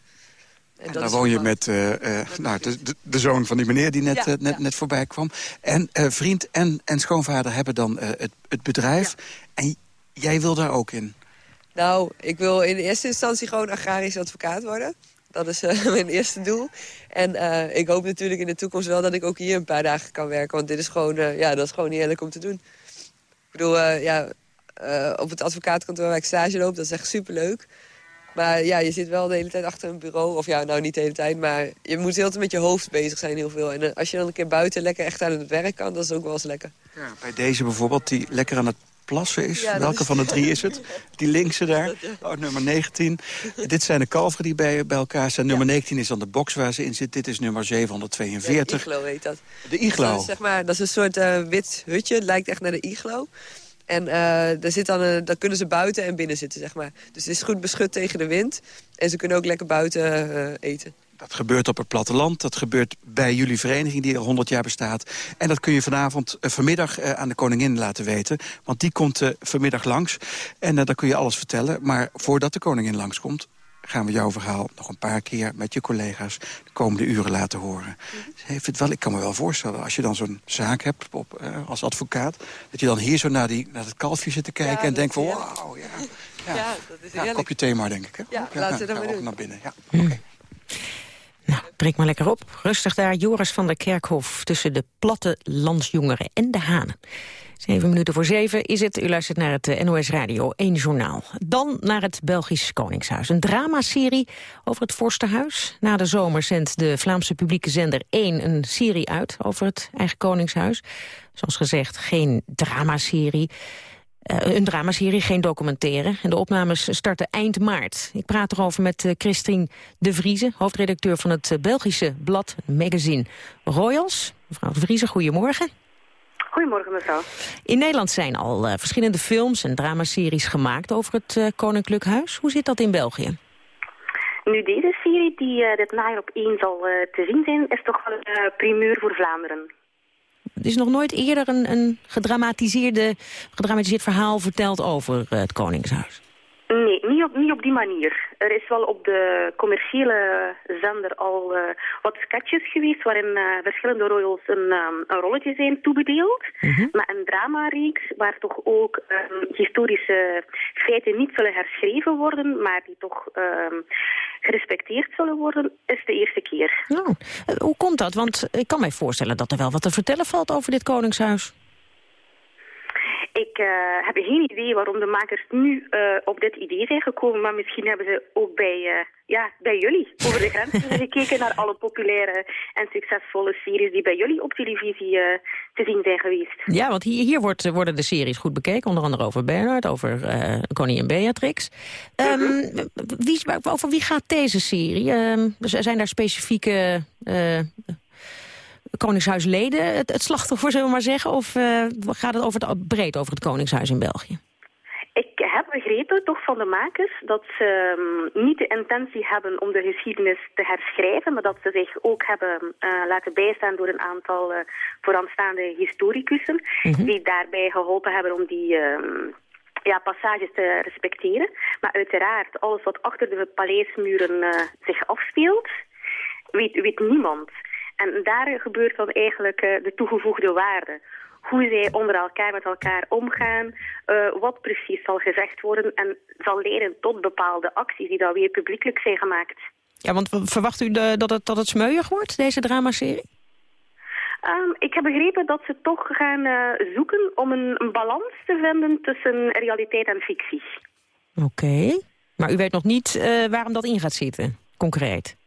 En, daar woon je met nou, de, de, de zoon van die meneer die net, Ja, net, net voorbij kwam. En vriend en, en schoonvader hebben dan het, het bedrijf. En jij wil daar ook in. Nou, ik wil in eerste instantie gewoon agrarisch advocaat worden. Dat is eh, mijn eerste doel. En eh, ik hoop natuurlijk in de toekomst wel dat ik ook hier een paar dagen kan werken. Want dit is gewoon, eh, ja, dat is gewoon heerlijk om te doen. Ik bedoel, ja, op het advocaatkantoor waar ik stage loop, dat is echt superleuk. Maar ja, je zit wel de hele tijd achter een bureau. Of ja, nou niet de hele tijd, maar je moet heel met je hoofd bezig zijn heel veel. En als je dan een keer buiten lekker echt aan het werk kan, dat is ook wel eens lekker. Bij deze bijvoorbeeld, die lekker aan het plassen is. Ja, Welke is- van de drie is het? Die linkse daar. Oh, nummer 19. Dit zijn de kalveren die bij, bij elkaar zijn. Nummer 19 is dan de box waar ze in zit. Dit is nummer Ja, de 742. iglo heet dat. De iglo. Dat is, zeg maar, dat is een soort eh, wit hutje. Het lijkt echt naar de iglo. En eh, daar, zit dan een, daar kunnen ze buiten en binnen zitten, zeg maar. Dus het is goed beschut tegen de wind. En ze kunnen ook lekker buiten eh, eten. Dat gebeurt op het platteland. Dat gebeurt bij jullie vereniging die al 100 jaar bestaat. En dat kun je vanavond, eh, vanmiddag eh, aan de koningin laten weten. Want die komt eh, vanmiddag langs. En dan kun je alles vertellen. Maar voordat de koningin langskomt gaan we jouw verhaal nog een paar keer met je collega's de komende uren laten horen. Ze Heeft het wel, ik kan me wel voorstellen, als je dan zo'n zaak hebt op, eh, als advocaat, dat je dan hier zo naar, die, naar het kalfje zit te kijken en denkt van wauw, ja. Ja, dat is Ja, kopje thee maar, denk ik. Hè? Ja, laten we dat gaan maar doen. naar binnen. Ja. Drink maar lekker op. Rustig daar, Joris van der Kerkhof... tussen de platte landsjongeren en de hanen. Zeven minuten voor zeven is het. U luistert naar het eh, NOS Radio 1 Journaal. Dan naar het Belgisch Koningshuis. Een dramaserie over het Vorstenhuis. Na de zomer zendt de Vlaamse publieke zender 1 een serie uit... over het eigen Koningshuis. Zoals gezegd, geen dramaserie... Eh, een dramaserie, geen documentaire. En de opnames starten eind maart. Ik praat erover met eh, Christine de Vrieze, hoofdredacteur van het eh, Belgische blad Magazine Royals. Mevrouw de Vrieze, goedemorgen. Goedemorgen, mevrouw. In Nederland zijn al verschillende films en dramaseries gemaakt over het Koninklijk Huis. Hoe zit dat in België? Nu, deze serie die dit najaar op 1 zal te zien zijn, is toch wel een primeur voor Vlaanderen. Er is nog nooit eerder een, een gedramatiseerde, gedramatiseerd verhaal verteld over eh, het Koningshuis. Nee, niet op, niet op die manier. Er is wel op de commerciële zender al eh, wat sketches geweest waarin eh, verschillende royals een, ehm, een rolletje zijn toebedeeld. Maar een dramareeks waar toch ook ehm, historische feiten niet zullen herschreven worden, maar die toch ehm, gerespecteerd zullen worden, is de eerste keer. Nou, eh, hoe komt dat? Want ik kan mij voorstellen dat er wel wat te vertellen valt over dit koningshuis. Ik eh, heb geen idee waarom de makers nu eh, op dit idee zijn gekomen, maar misschien hebben ze ook bij, eh, ja, bij jullie over de grens gekeken naar alle populaire en succesvolle series die bij jullie op televisie te zien zijn geweest. Ja, want hier, hier wordt, worden de series goed bekeken. Onder andere over Bernard, over koningin Beatrix. Wie, over wie gaat deze serie? Ehm, zijn daar specifieke koningshuisleden het, het slachtoffer, zullen we maar zeggen? Of eh, gaat het over het, breed over het koningshuis in België? Ik heb begrepen, toch van de makers, dat ze ehm, niet de intentie hebben om de geschiedenis te herschrijven, maar dat ze zich ook hebben eh, laten bijstaan door een aantal eh, vooraanstaande historicussen, die daarbij geholpen hebben om die ehm, ja, passages te respecteren. Maar uiteraard, alles wat achter de paleismuren zich afspeelt, weet, weet niemand. En daar gebeurt dan eigenlijk eh, de toegevoegde waarde. Hoe zij onder elkaar met elkaar omgaan, eh, wat precies zal gezegd worden en zal leiden tot bepaalde acties die dan weer publiekelijk zijn gemaakt. Ja, want verwacht u de, dat, het, dat het smeuig wordt, deze dramaserie? Ehm, ik heb begrepen dat ze toch gaan eh, zoeken om een, een balans te vinden tussen realiteit en fictie. Oké. Maar u weet nog niet waarom dat in gaat zitten, concreet?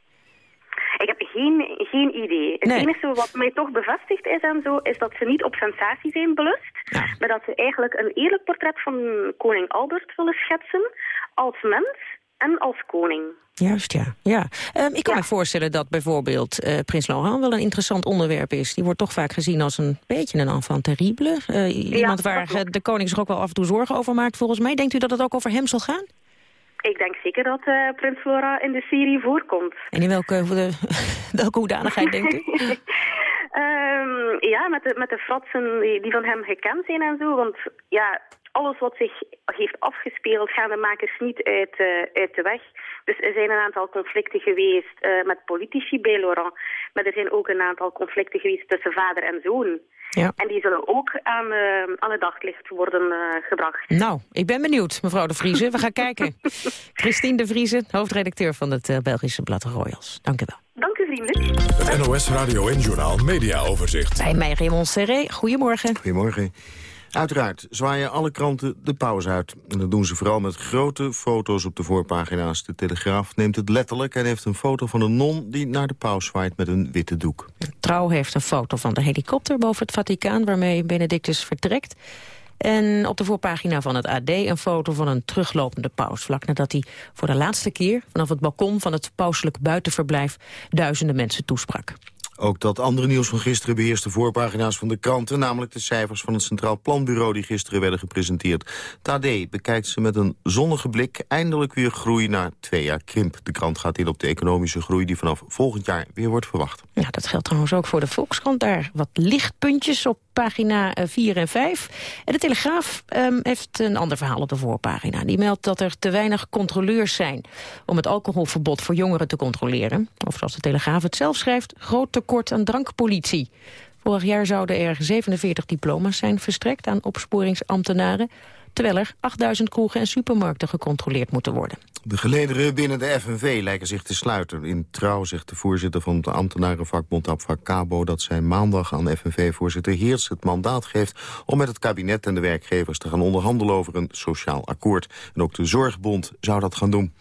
Geen, geen idee. Het Nee. enige wat mij toch bevestigd is en zo, is dat ze niet op sensatie zijn belust. Maar dat ze eigenlijk een eerlijk portret van koning Albert willen schetsen als mens en als koning. Juist, ja. ja. Ehm, ik kan me voorstellen dat bijvoorbeeld eh, Prins Laurent wel een interessant onderwerp is. Die wordt toch vaak gezien als een beetje een enfant terrible. Eh, iemand waar de koning zich ook wel af en toe zorgen over maakt, volgens mij. Denkt u dat het ook over hem zal gaan? Ik denk zeker dat eh, Prins Laurent in de serie voorkomt. En in welke, welke hoedanigheid denkt u? Ehm, ja, met de, met de fratsen die, die van hem gekend zijn en zo. Want ja, alles wat zich heeft afgespeeld gaan de makers niet uit, eh, uit de weg. Dus er zijn een aantal conflicten geweest eh, met politici bij Laurent. Maar er zijn ook een aantal conflicten geweest tussen vader en zoon. Ja. En die zullen ook aan, eh, aan het daglicht worden eh, gebracht. Nou, ik ben benieuwd, mevrouw de Vrieze. We gaan kijken. Christine de Vrieze, hoofdredacteur van het eh, Belgische blad Royals. Dank u wel. Dank u vriendelijk. Het NOS Radio en Journaal Media Overzicht. Bij mij Raymond Serré. Goedemorgen. Goedemorgen. Uiteraard zwaaien alle kranten de pauze uit. En dat doen ze vooral met grote foto's op de voorpagina's. De Telegraaf neemt het letterlijk en heeft een foto van een non... die naar de paus zwaait met een witte doek. Trouw heeft een foto van de helikopter boven het Vaticaan... waarmee Benedictus vertrekt. En op de voorpagina van het AD een foto van een teruglopende paus. Vlak nadat hij voor de laatste keer vanaf het balkon van het pauselijk buitenverblijf... duizenden mensen toesprak. Ook dat andere nieuws van gisteren beheerst de voorpagina's van de kranten... namelijk de cijfers van het Centraal Planbureau die gisteren werden gepresenteerd. AD bekijkt ze met een zonnige blik eindelijk weer groei na twee jaar krimp. De krant gaat in op de economische groei die vanaf volgend jaar weer wordt verwacht. Ja, dat geldt trouwens ook voor de Volkskrant. Daar wat lichtpuntjes op pagina eh, 4 en 5. En de Telegraaf ehm, heeft een ander verhaal op de voorpagina. Die meldt dat er te weinig controleurs zijn... om het alcoholverbod voor jongeren te controleren. Of zoals de Telegraaf het zelf schrijft... groot tekort aan drankpolitie. Vorig jaar zouden er 47 diploma's zijn verstrekt aan opsporingsambtenaren... terwijl er 8000 kroegen en supermarkten gecontroleerd moeten worden. De gelederen binnen de FNV lijken zich te sluiten. In Trouw zegt de voorzitter van de ambtenarenvakbond Abfacabo... dat zij maandag aan FNV-voorzitter Heerts het mandaat geeft... om met het kabinet en de werkgevers te gaan onderhandelen over een sociaal akkoord. En ook de Zorgbond zou dat gaan doen.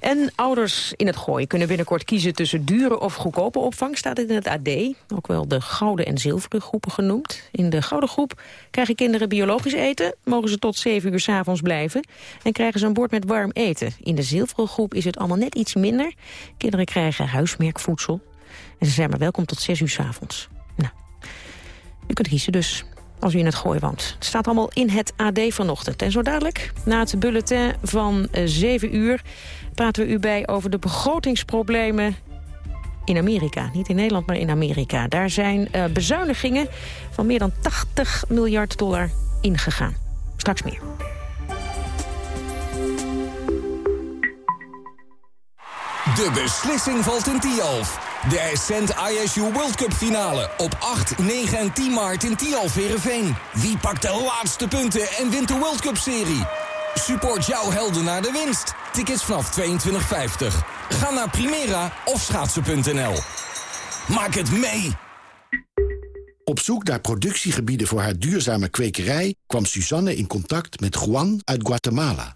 En ouders in het gooi kunnen binnenkort kiezen tussen dure of goedkope opvang, staat in het AD. Ook wel de gouden en zilveren groepen genoemd. In de gouden groep krijgen kinderen biologisch eten, mogen ze tot 7 uur 's avonds blijven en krijgen ze een bord met warm eten. In de zilveren groep is het allemaal net iets minder. Kinderen krijgen huismerkvoedsel en ze zijn maar welkom tot 6 uur 's avonds. Nou, u kunt kiezen dus als u in het gooi woont. Het staat allemaal in het AD vanochtend. En zo dadelijk, na het bulletin van eh, 7 uur... praten we u bij over de begrotingsproblemen in Amerika. Niet in Nederland, maar in Amerika. Daar zijn eh, bezuinigingen van meer dan 80 miljard dollar ingegaan. Straks meer. De beslissing valt in Tialf. De Ascent ISU World Cup finale op 8, 9 en 10 maart in Tialf Heerenveen. Wie pakt de laatste punten en wint de World Cup serie? Support jouw helden naar de winst. Tickets vanaf 22,50. Ga naar Primera of schaatsen.nl. Maak het mee! Op zoek naar productiegebieden voor haar duurzame kwekerij... kwam Suzanne in contact met Juan uit Guatemala.